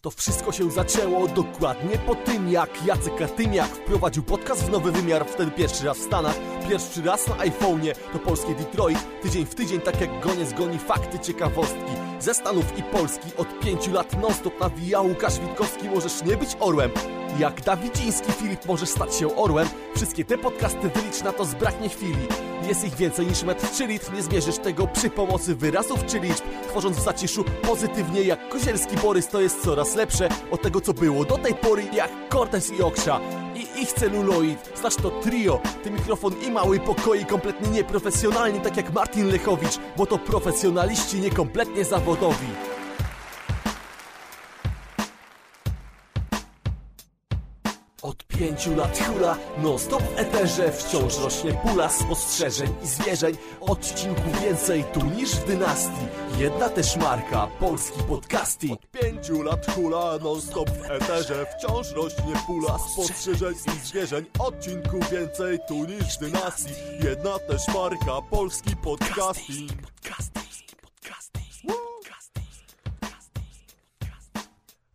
[SPEAKER 3] To wszystko się zaczęło dokładnie po tym, jak Jacek Kartymiak wprowadził podcast w nowy wymiar, wtedy pierwszy raz w Stanach, pierwszy raz na iPhone'ie, to polskie Detroit, tydzień w tydzień, tak jak goniec goni fakty, ciekawostki. Ze Stanów i Polski od pięciu lat non-stop nawija Łukasz Witkowski, możesz nie być orłem. Jak Dawidziński Filip możesz stać się orłem, wszystkie te podcasty wylicz na to zbraknie chwili. Jest ich więcej niż metr czy litr, nie zmierzysz tego przy pomocy wyrazów czy liczb, tworząc w zaciszu pozytywnie jak Kozielski Borys, to jest coraz lepsze od tego co było do tej pory, jak Cortez i Oksza i ich celuloid. Znasz to trio, ty mikrofon i mały pokoi, kompletnie nieprofesjonalni, tak jak Martin Lechowicz, bo to profesjonaliści niekompletnie zawodowi. Pięciu lat hula, non stop w eterze. Wciąż rośnie pula spostrzeżeń i zwierzeń. Odcinków więcej tu niż w dynastii. Jedna też marka, polski podcasting. Od pięciu lat hula, non stop w eterze. Wciąż rośnie pula spostrzeżeń i zwierzeń. Odcinków więcej tu niż w dynastii. Jedna też marka, polski podcasting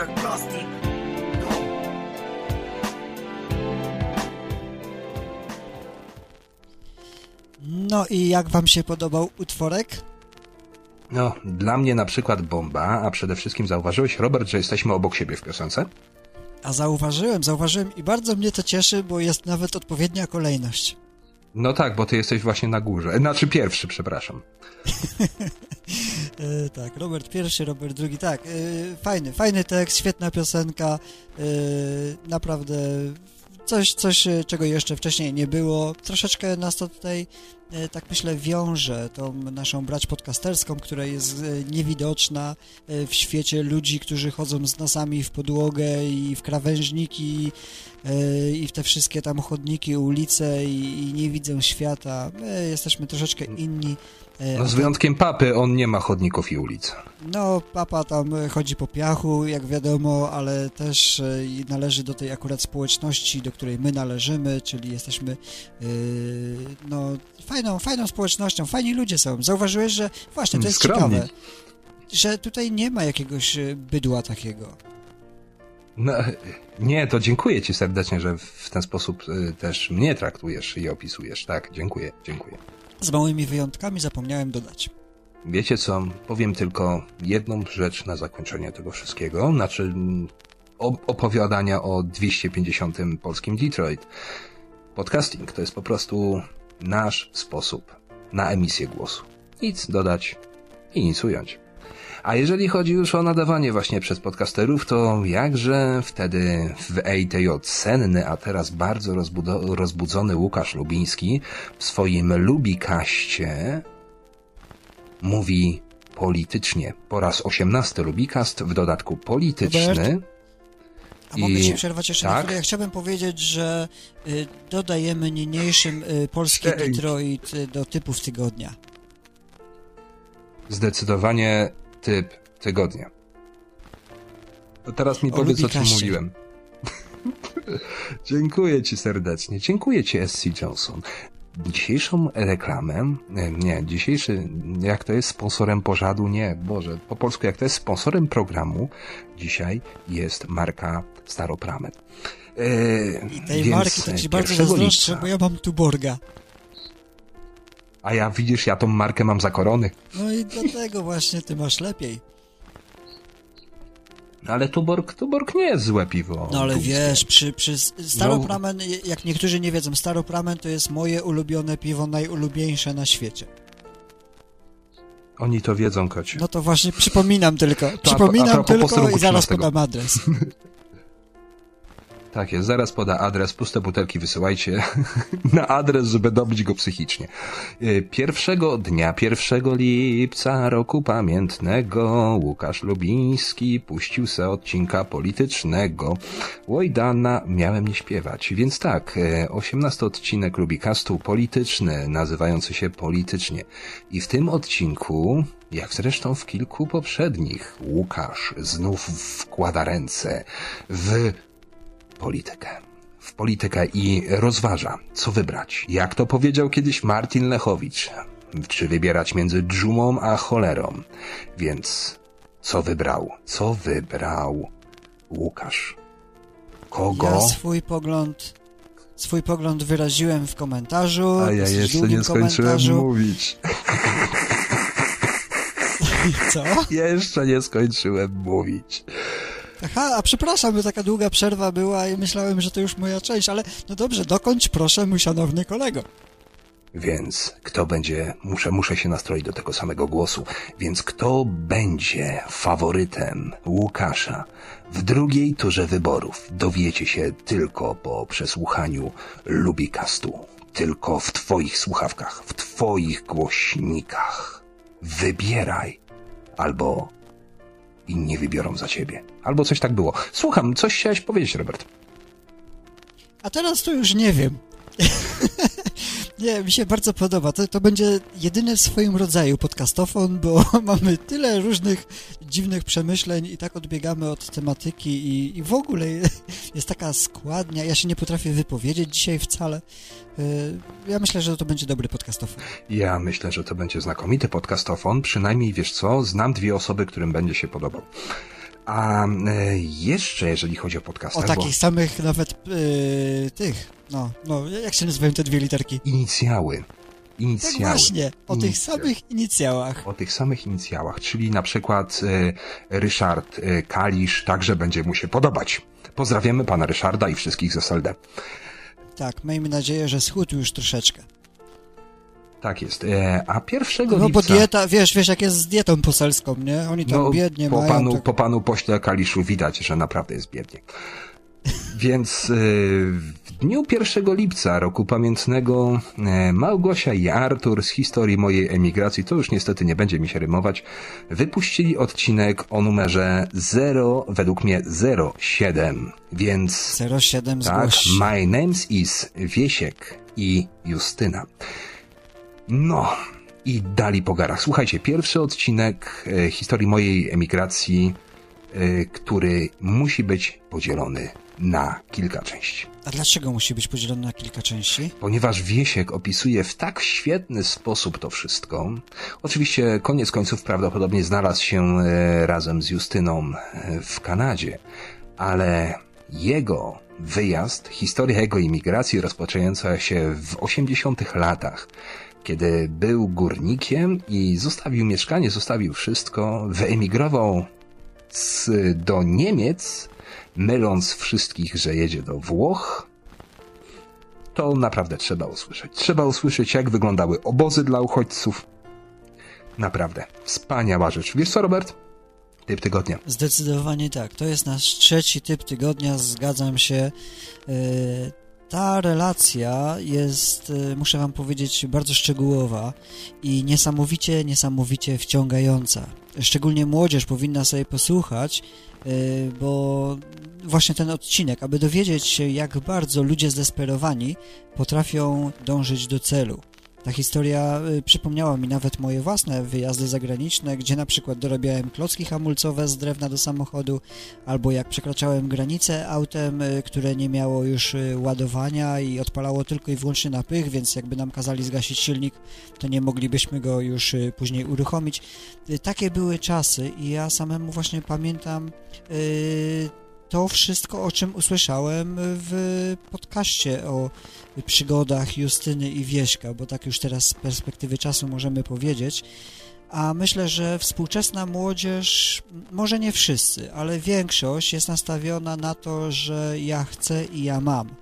[SPEAKER 4] Jak plastik. No.
[SPEAKER 2] No i jak wam się podobał utworek?
[SPEAKER 1] No, dla mnie na przykład bomba, a przede wszystkim zauważyłeś, Robert, że jesteśmy obok siebie w piosence?
[SPEAKER 2] A zauważyłem, zauważyłem i bardzo mnie to cieszy, bo jest nawet odpowiednia kolejność.
[SPEAKER 1] No tak, bo ty jesteś właśnie na górze. Znaczy pierwszy, przepraszam. (laughs)
[SPEAKER 2] E, tak, Robert pierwszy, Robert drugi, tak. E, fajny, fajny tekst, świetna piosenka. E, naprawdę coś, coś, e, czego jeszcze wcześniej nie było. Troszeczkę nas to tutaj, e, tak myślę, wiąże tą naszą brać podcasterską, która jest e, niewidoczna w świecie ludzi, którzy chodzą z nosami w podłogę i w krawężniki i w te wszystkie tam chodniki, ulice i, i nie widzą świata. My jesteśmy troszeczkę inni.
[SPEAKER 1] No z wyjątkiem papy, on nie ma chodników i ulic.
[SPEAKER 2] no, papa tam e, chodzi po piachu, jak wiadomo, ale też e, należy do tej akurat społeczności, do której my należymy, czyli jesteśmy e, no, fajną, fajną społecznością, fajni ludzie są. Zauważyłeś, że właśnie to jest
[SPEAKER 1] Skromni.
[SPEAKER 2] ciekawe, że tutaj nie ma jakiegoś bydła takiego.
[SPEAKER 1] No, nie, to dziękuję ci serdecznie, że w ten sposób też mnie traktujesz i opisujesz. Tak, dziękuję, dziękuję.
[SPEAKER 2] Z małymi wyjątkami zapomniałem dodać.
[SPEAKER 1] Wiecie co, powiem tylko jedną rzecz na zakończenie tego wszystkiego, znaczy opowiadania o 250. polskim Detroit. Podcasting to jest po prostu nasz sposób na emisję głosu. Nic dodać i nic ująć. A jeżeli chodzi już o nadawanie właśnie przez podcasterów, to jakże wtedy w EITJ senny, a teraz bardzo rozbudzony Łukasz Lubiński w swoim Lubikaście mówi politycznie. Po raz osiemnasty Lubikast, w dodatku polityczny.
[SPEAKER 2] A mogę ci przerwać jeszcze na
[SPEAKER 1] tak?
[SPEAKER 2] chwilę? Ja chciałbym powiedzieć, że y, dodajemy niniejszym y, polski. Detroit y, do typów tygodnia.
[SPEAKER 1] Zdecydowanie typ tygodnia. To teraz mi
[SPEAKER 2] O
[SPEAKER 1] powiedz, o czym
[SPEAKER 2] Lubikaście.
[SPEAKER 1] mówiłem. (laughs) Dziękuję ci serdecznie. Dziękuję ci, SC Johnson. Dzisiejszą reklamę, e, nie, dzisiejszy, jak to jest sponsorem pożadu, nie, Boże, po polsku, jak to jest sponsorem programu, dzisiaj jest marka Staropramet. E,
[SPEAKER 2] I tej marki to ci bardzo
[SPEAKER 1] 1
[SPEAKER 2] zazdroszczę, bo ja mam Tuborga.
[SPEAKER 1] A ja, widzisz, ja tą markę mam za korony.
[SPEAKER 2] No i dlatego właśnie ty masz lepiej.
[SPEAKER 1] Ale Tuborg, Tuborg nie jest złe piwo.
[SPEAKER 2] No ale wiesz, przy, przy Staropramen, jak niektórzy nie wiedzą, Staropramen to jest moje ulubione piwo, najulubieńsze na świecie.
[SPEAKER 1] Oni to wiedzą, kocie.
[SPEAKER 2] No to właśnie przypominam tylko,
[SPEAKER 1] a
[SPEAKER 2] przypominam
[SPEAKER 1] propos
[SPEAKER 2] tylko
[SPEAKER 1] posterunku
[SPEAKER 2] i zaraz
[SPEAKER 1] 13.
[SPEAKER 2] podam adres. (laughs)
[SPEAKER 1] Tak jest, zaraz poda adres, puste butelki wysyłajcie (laughs) na adres, żeby dobić go psychicznie. Y, Pierwszego dnia, 1 lipca roku pamiętnego Łukasz Lubiński puścił se odcinka politycznego. Łojdana miałem nie śpiewać, więc tak, y, 18 odcinek Lubikastu polityczny, nazywający się politycznie. I w tym odcinku jak zresztą w kilku poprzednich, Łukasz znów wkłada ręce w politykę. W politykę i rozważa, co wybrać. Jak to powiedział kiedyś Martin Lechowicz. Czy wybierać między dżumą a cholerą. Więc co wybrał? Co wybrał Łukasz? Kogo?
[SPEAKER 2] Ja swój pogląd, swój pogląd wyraziłem w komentarzu.
[SPEAKER 1] A ja (laughs) jeszcze nie skończyłem mówić.
[SPEAKER 2] Co?
[SPEAKER 1] Jeszcze nie skończyłem mówić.
[SPEAKER 2] Aha, a przepraszam, bo taka długa przerwa była i myślałem, że to już moja część, ale no dobrze, dokończ proszę, mój szanowny kolego.
[SPEAKER 1] Więc kto będzie, muszę, muszę się nastroić do tego samego głosu, więc kto będzie faworytem Łukasza w drugiej turze wyborów dowiecie się tylko po przesłuchaniu Lubikastu. Tylko w twoich słuchawkach, w twoich głośnikach. Wybieraj. Albo inni wybiorą za ciebie. Albo coś tak było. Słucham, coś chciałeś powiedzieć, Robert.
[SPEAKER 2] A teraz to już nie wiem. (laughs) nie, mi się bardzo podoba. To, to będzie jedyny w swoim rodzaju podcastofon, bo (laughs) mamy tyle różnych dziwnych przemyśleń i tak odbiegamy od tematyki i, i w ogóle (laughs) jest taka składnia. Ja się nie potrafię wypowiedzieć dzisiaj wcale. Y, Ja myślę, że to będzie dobry podcastofon.
[SPEAKER 1] Ja myślę, że to będzie znakomity podcastofon. Przynajmniej wiesz co, znam dwie osoby, którym będzie się podobał. A e, jeszcze jeżeli chodzi o podcasty,
[SPEAKER 2] O
[SPEAKER 1] bo
[SPEAKER 2] takich samych nawet y, tych, no, no, jak się nazywają te dwie literki?
[SPEAKER 1] inicjały.
[SPEAKER 2] Tak
[SPEAKER 1] Inicjały.
[SPEAKER 2] właśnie, o tych
[SPEAKER 1] Inicjały.
[SPEAKER 2] samych inicjałach.
[SPEAKER 1] O tych samych inicjałach, czyli na przykład e, Ryszard e, Kalisz także będzie mu się podobać. Pozdrawiamy pana Ryszarda i wszystkich z SLD.
[SPEAKER 2] Tak, miejmy nadzieję, że schudł już troszeczkę.
[SPEAKER 1] Tak jest. E, a pierwszego
[SPEAKER 2] No bo
[SPEAKER 1] lipca...
[SPEAKER 2] dieta, wiesz, wiesz jak jest z dietą poselską, nie? Oni tam
[SPEAKER 1] No,
[SPEAKER 2] biednie
[SPEAKER 1] po
[SPEAKER 2] mają.
[SPEAKER 1] panu,
[SPEAKER 2] tak...
[SPEAKER 1] po panu pośle Kaliszu widać, że naprawdę jest biednie. (laughs) Więc y, w dniu 1 lipca roku pamiętnego e, Małgosia i Artur z historii mojej emigracji, to już niestety nie będzie mi się rymować, wypuścili odcinek o numerze 0, według mnie 07. Więc
[SPEAKER 2] 07
[SPEAKER 1] tak, my name's is Wiesiek i Justyna. No, i dali po garach. Słuchajcie, pierwszy odcinek e, historii mojej emigracji, e, który musi być podzielony na kilka części.
[SPEAKER 2] A dlaczego musi być podzielony na kilka części?
[SPEAKER 1] Ponieważ Wiesiek opisuje w tak świetny sposób to wszystko. Oczywiście koniec końców prawdopodobnie znalazł się e, razem z Justyną w Kanadzie, ale jego wyjazd, historia jego imigracji rozpoczynająca się w 80 latach, kiedy był górnikiem i zostawił mieszkanie, zostawił wszystko, wyemigrował z, do Niemiec, myląc wszystkich, że jedzie do Włoch, to naprawdę trzeba usłyszeć. Trzeba usłyszeć, jak wyglądały obozy dla uchodźców. Naprawdę, wspaniała rzecz. Wiesz co, Robert? Typ tygodnia.
[SPEAKER 2] Zdecydowanie tak. To jest nasz trzeci typ tygodnia, zgadzam się. Yy, Ta relacja jest, yy, muszę wam powiedzieć, bardzo szczegółowa i niesamowicie, niesamowicie wciągająca. Szczególnie młodzież powinna sobie posłuchać, yy, bo właśnie ten odcinek, aby dowiedzieć się, jak bardzo ludzie zdesperowani potrafią dążyć do celu. Ta historia y, przypomniała mi nawet moje własne wyjazdy zagraniczne, gdzie na przykład dorabiałem klocki hamulcowe z drewna do samochodu, albo jak przekraczałem granicę autem, y, które nie miało już y, ładowania i odpalało tylko i wyłącznie na pych, więc jakby nam kazali zgasić silnik, to nie moglibyśmy go już później uruchomić. Takie były czasy i ja samemu właśnie pamiętam to wszystko, o czym usłyszałem w podcaście o przygodach Justyny i Wieśka, bo tak już teraz z perspektywy czasu możemy powiedzieć. A myślę, że współczesna młodzież, może nie wszyscy, ale większość jest nastawiona na to, że ja chcę i ja mam.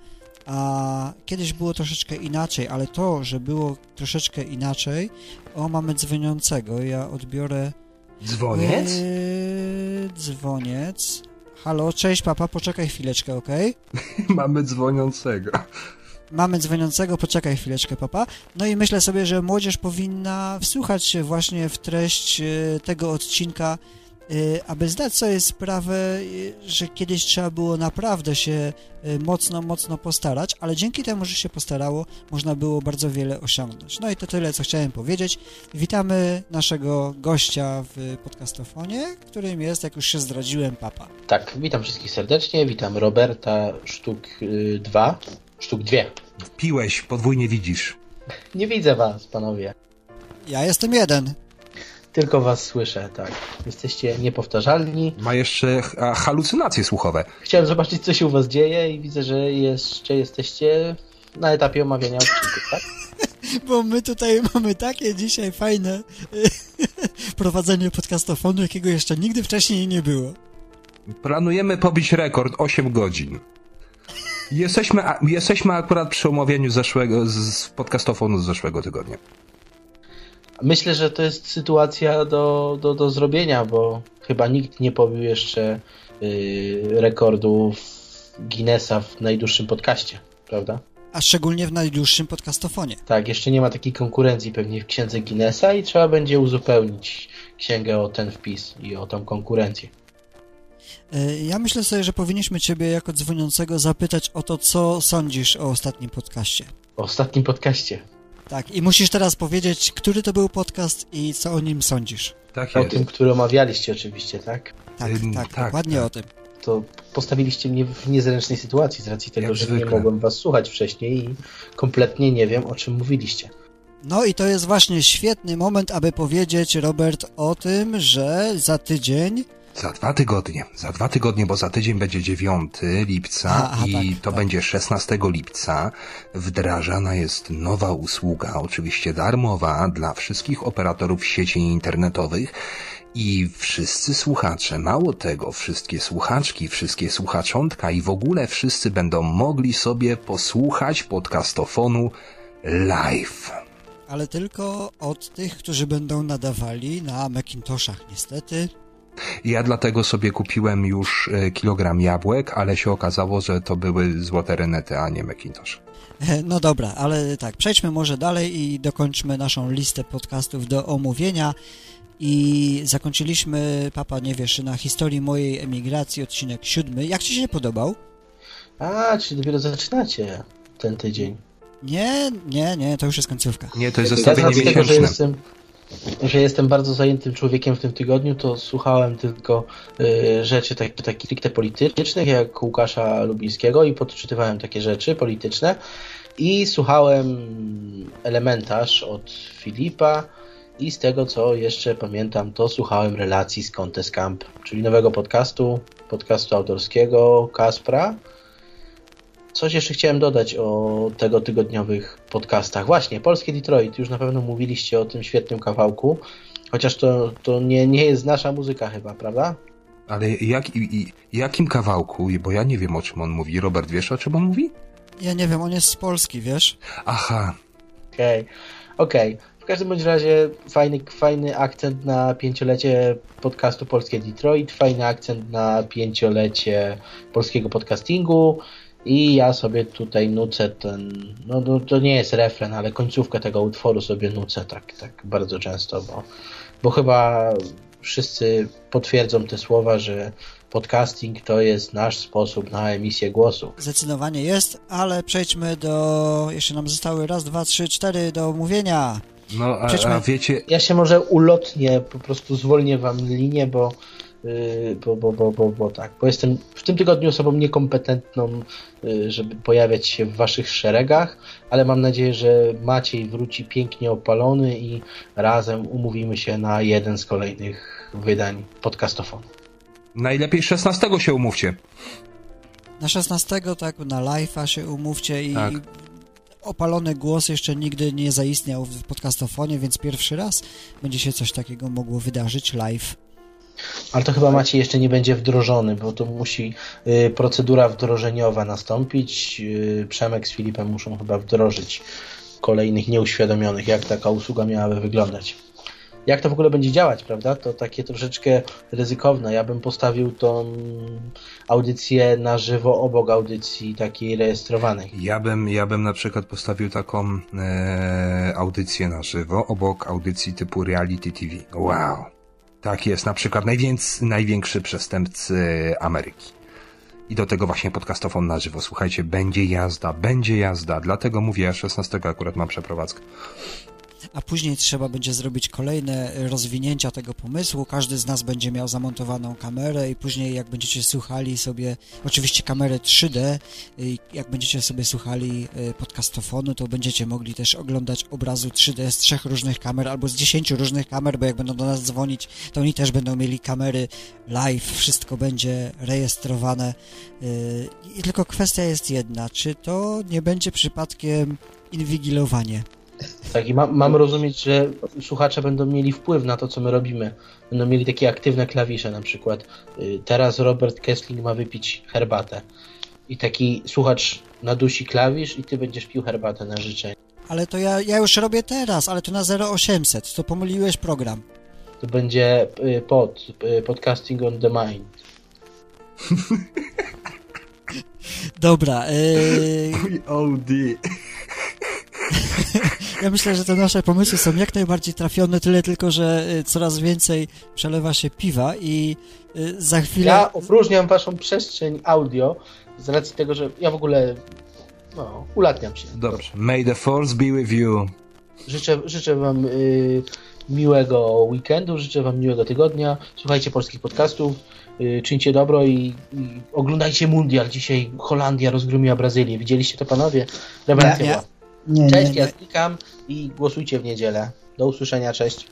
[SPEAKER 2] A kiedyś było troszeczkę inaczej, ale to, że było troszeczkę inaczej, o, mamy dzwoniącego, ja odbiorę...
[SPEAKER 1] Dzwoniec?
[SPEAKER 2] Yy, dzwoniec. Halo, cześć papa, poczekaj chwileczkę, ok? (laughs)
[SPEAKER 1] Mamy dzwoniącego.
[SPEAKER 2] Mamy dzwoniącego, poczekaj chwileczkę, papa. No i myślę sobie, że młodzież powinna wsłuchać się właśnie w treść e, tego odcinka Y, aby zdać sobie sprawę, y, że kiedyś trzeba było naprawdę się y, mocno, mocno postarać, ale dzięki temu, że się postarało, można było bardzo wiele osiągnąć. No i to tyle, co chciałem powiedzieć. Witamy naszego gościa w podcastofonie, którym jest, jak już się zdradziłem, Papa.
[SPEAKER 5] Tak, witam wszystkich serdecznie, witam Roberta, sztuk 2, sztuk 2.
[SPEAKER 1] Piłeś, podwójnie widzisz.
[SPEAKER 5] Nie widzę was, panowie.
[SPEAKER 2] Ja jestem jeden.
[SPEAKER 5] Tylko was słyszę, tak. Jesteście niepowtarzalni.
[SPEAKER 1] Ma jeszcze halucynacje słuchowe.
[SPEAKER 5] Chciałem zobaczyć, co się u was dzieje i widzę, że jeszcze jesteście na etapie omawiania odcinków, tak? (laughs)
[SPEAKER 2] Bo my tutaj mamy takie dzisiaj fajne (laughs) prowadzenie podcastofonu, jakiego jeszcze nigdy wcześniej nie było.
[SPEAKER 1] Planujemy pobić rekord 8 godzin. Jesteśmy, jesteśmy akurat przy omawianiu zeszłego, z podcastofonu z zeszłego tygodnia.
[SPEAKER 5] Myślę, że to jest sytuacja do, do, do zrobienia, bo chyba nikt nie pobił jeszcze yy, rekordów Guinnessa w najdłuższym podcaście, prawda?
[SPEAKER 2] A szczególnie w najdłuższym podcastofonie.
[SPEAKER 5] Tak, jeszcze nie ma takiej konkurencji pewnie w księdze Guinnessa i trzeba będzie uzupełnić księgę o ten wpis i o tą konkurencję.
[SPEAKER 2] Y, ja myślę sobie, że powinniśmy Ciebie jako dzwoniącego zapytać o to, co sądzisz o ostatnim podcaście.
[SPEAKER 5] O ostatnim podcaście.
[SPEAKER 2] Tak, i musisz teraz powiedzieć, który to był podcast i co o nim sądzisz.
[SPEAKER 5] Tak o tym, który omawialiście oczywiście, tak?
[SPEAKER 2] Tak, tak, tak dokładnie tak. o tym.
[SPEAKER 5] To postawiliście mnie w niezręcznej sytuacji z racji tego, Jak że zwykle. nie mogłem was słuchać wcześniej i kompletnie nie wiem, o czym mówiliście.
[SPEAKER 2] No i to jest właśnie świetny moment, aby powiedzieć, Robert, o tym, że za tydzień
[SPEAKER 1] za dwa tygodnie, za dwa tygodnie, bo za tydzień będzie 9 lipca a, a, i tak, to tak. będzie 16 lipca. Wdrażana jest nowa usługa, oczywiście darmowa dla wszystkich operatorów sieci internetowych i wszyscy słuchacze, mało tego, wszystkie słuchaczki, wszystkie słuchaczątka i w ogóle wszyscy będą mogli sobie posłuchać podcastofonu live.
[SPEAKER 2] Ale tylko od tych, którzy będą nadawali na Macintoshach, niestety.
[SPEAKER 1] Ja dlatego sobie kupiłem już e, kilogram jabłek, ale się okazało, że to były złote renety, a nie Macintosh.
[SPEAKER 2] E, no dobra, ale tak, przejdźmy może dalej i dokończmy naszą listę podcastów do omówienia. I zakończyliśmy, papa nie wiesz, na historii mojej emigracji, odcinek siódmy. Jak ci się podobał?
[SPEAKER 5] A, czyli dopiero zaczynacie ten tydzień.
[SPEAKER 2] Nie, nie, nie, to już jest końcówka.
[SPEAKER 1] Nie, to jest zestawienie ja miesięczne. Tego, że jestem,
[SPEAKER 5] że jestem bardzo zajętym człowiekiem w tym tygodniu, to słuchałem tylko y, rzeczy tak, stricte politycznych, jak Łukasza Lubińskiego i podczytywałem takie rzeczy polityczne. I słuchałem elementarz od Filipa i z tego co jeszcze pamiętam, to słuchałem relacji z Contest Camp, czyli nowego podcastu, podcastu autorskiego Kaspra, Coś jeszcze chciałem dodać o tego tygodniowych podcastach. Właśnie, Polskie Detroit, już na pewno mówiliście o tym świetnym kawałku, chociaż to, to nie, nie jest nasza muzyka chyba, prawda?
[SPEAKER 1] Ale jak, i, jakim kawałku? Bo ja nie wiem o czym on mówi. Robert, wiesz o czym on mówi?
[SPEAKER 2] Ja nie wiem, on jest z Polski, wiesz?
[SPEAKER 1] Aha.
[SPEAKER 5] Okej, okay. okej. Okay. W każdym bądź razie fajny, fajny akcent na pięciolecie podcastu Polskie Detroit, fajny akcent na pięciolecie polskiego podcastingu. I ja sobie tutaj nucę ten, no, no to nie jest refren, ale końcówkę tego utworu sobie nucę tak, tak bardzo często, bo, bo chyba wszyscy potwierdzą te słowa, że podcasting to jest nasz sposób na emisję głosu.
[SPEAKER 2] Zdecydowanie jest, ale przejdźmy do. Jeszcze nam zostały raz, dwa, trzy, cztery do omówienia.
[SPEAKER 1] No, a, a wiecie...
[SPEAKER 5] Ja się może ulotnie po prostu zwolnię wam linię, bo bo, bo, bo, bo, bo tak, bo jestem w tym tygodniu osobą niekompetentną, yy, żeby pojawiać się w waszych szeregach, ale mam nadzieję, że Maciej wróci pięknie opalony i razem umówimy się na jeden z kolejnych wydań podcastofonu.
[SPEAKER 1] Najlepiej 16 się umówcie.
[SPEAKER 2] Na 16 tak, na live'a się umówcie i tak. opalony głos jeszcze nigdy nie zaistniał w podcastofonie, więc pierwszy raz będzie się coś takiego mogło wydarzyć live.
[SPEAKER 5] Ale to chyba Maciej jeszcze nie będzie wdrożony, bo to musi y, procedura wdrożeniowa nastąpić. Y, Przemek z Filipem muszą chyba wdrożyć kolejnych nieuświadomionych, jak taka usługa miałaby wyglądać. Jak to w ogóle będzie działać, prawda? To takie troszeczkę ryzykowne. Ja bym postawił tą audycję na żywo obok audycji takiej rejestrowanej.
[SPEAKER 1] Ja bym, ja bym na przykład postawił taką e, audycję na żywo obok audycji typu reality TV. Wow! Tak jest, na przykład najwięc, największy przestępcy Ameryki. I do tego właśnie podcastofon na żywo. Słuchajcie, będzie jazda, będzie jazda. Dlatego mówię, ja 16 akurat mam przeprowadzkę
[SPEAKER 2] a później trzeba będzie zrobić kolejne rozwinięcia tego pomysłu. Każdy z nas będzie miał zamontowaną kamerę i później jak będziecie słuchali sobie, oczywiście kamerę 3D, jak będziecie sobie słuchali e, podcastofonu, to będziecie mogli też oglądać obrazu 3D z trzech różnych kamer albo z dziesięciu różnych kamer, bo jak będą do nas dzwonić, to oni też będą mieli kamery live, wszystko będzie rejestrowane. E, I tylko kwestia jest jedna, czy to nie będzie przypadkiem inwigilowanie?
[SPEAKER 5] Tak, i ma, mam rozumieć, że słuchacze będą mieli wpływ na to, co my robimy. Będą mieli takie aktywne klawisze, na przykład y, teraz Robert Kessling ma wypić herbatę. I taki słuchacz nadusi klawisz i ty będziesz pił herbatę na życzenie.
[SPEAKER 2] Ale to ja, ja już robię teraz, ale to na 0800, to pomyliłeś program.
[SPEAKER 5] To będzie y, pod, y, podcasting on the mind.
[SPEAKER 2] Dobra. (laughs) Yy...
[SPEAKER 1] OD. (laughs)
[SPEAKER 2] Ja myślę, że te nasze pomysły są jak najbardziej trafione, tyle tylko, że y, coraz więcej przelewa się piwa i y, za chwilę...
[SPEAKER 5] Ja opróżniam waszą przestrzeń audio z racji tego, że ja w ogóle no, ulatniam się.
[SPEAKER 1] Dobrze. May the force be with you.
[SPEAKER 5] Życzę, życzę wam y, miłego weekendu, życzę wam miłego tygodnia. Słuchajcie polskich podcastów, y, czyńcie dobro i, i, oglądajcie mundial. Dzisiaj Holandia rozgromiła Brazylię. Widzieliście to panowie? Rewelacja nie, Cześć, nie, ja znikam i głosujcie w niedzielę. Do usłyszenia, cześć.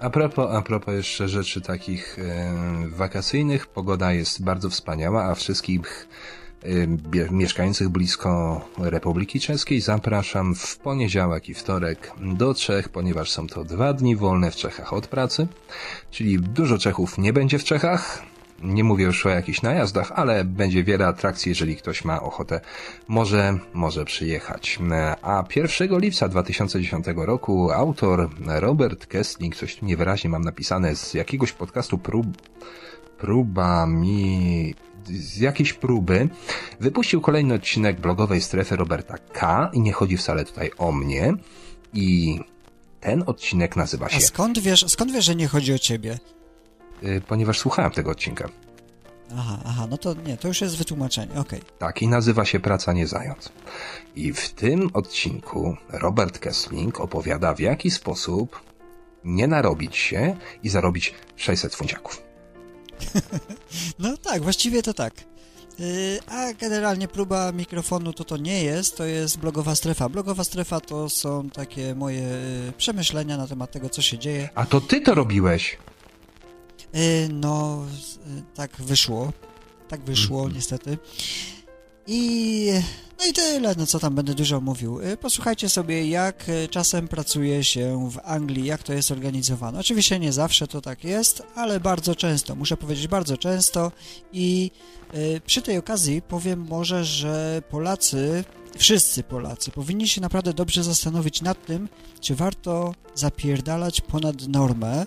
[SPEAKER 1] A propos, a propos jeszcze rzeczy takich e, wakacyjnych, pogoda jest bardzo wspaniała, a wszystkich e, mieszkających blisko Republiki Czeskiej zapraszam w poniedziałek i wtorek do Czech, ponieważ są to dwa dni wolne w Czechach od pracy, czyli dużo Czechów nie będzie w Czechach, nie mówię już o jakichś najazdach, ale będzie wiele atrakcji, jeżeli ktoś ma ochotę, może, może przyjechać. A 1 lipca 2010 roku autor Robert Kessling, coś tu niewyraźnie mam napisane, z jakiegoś podcastu prób, próbami, z jakiejś próby, wypuścił kolejny odcinek blogowej strefy Roberta K. i nie chodzi wcale tutaj o mnie. I ten odcinek nazywa się... A
[SPEAKER 2] skąd wiesz, skąd wiesz, że nie chodzi o ciebie?
[SPEAKER 1] Y, ponieważ słuchałem tego odcinka.
[SPEAKER 2] Aha, aha, no to nie, to już jest wytłumaczenie, okej. Okay.
[SPEAKER 1] Tak, i nazywa się Praca nie zając. I w tym odcinku Robert Kessling opowiada, w jaki sposób nie narobić się i zarobić 600 funciaków. (laughs)
[SPEAKER 2] no tak, właściwie to tak. Y, a generalnie próba mikrofonu to to nie jest, to jest blogowa strefa. Blogowa strefa to są takie moje y, przemyślenia na temat tego, co się dzieje.
[SPEAKER 1] A to ty to robiłeś?
[SPEAKER 2] Y, no, y, tak wyszło. Tak wyszło, -hmm. niestety. I no i tyle, no co tam będę dużo mówił. Y, posłuchajcie sobie, jak czasem pracuje się w Anglii, jak to jest organizowane. Oczywiście nie zawsze to tak jest, ale bardzo często, muszę powiedzieć bardzo często i przy tej okazji powiem może, że Polacy, wszyscy Polacy, powinni się naprawdę dobrze zastanowić nad tym, czy warto zapierdalać ponad normę,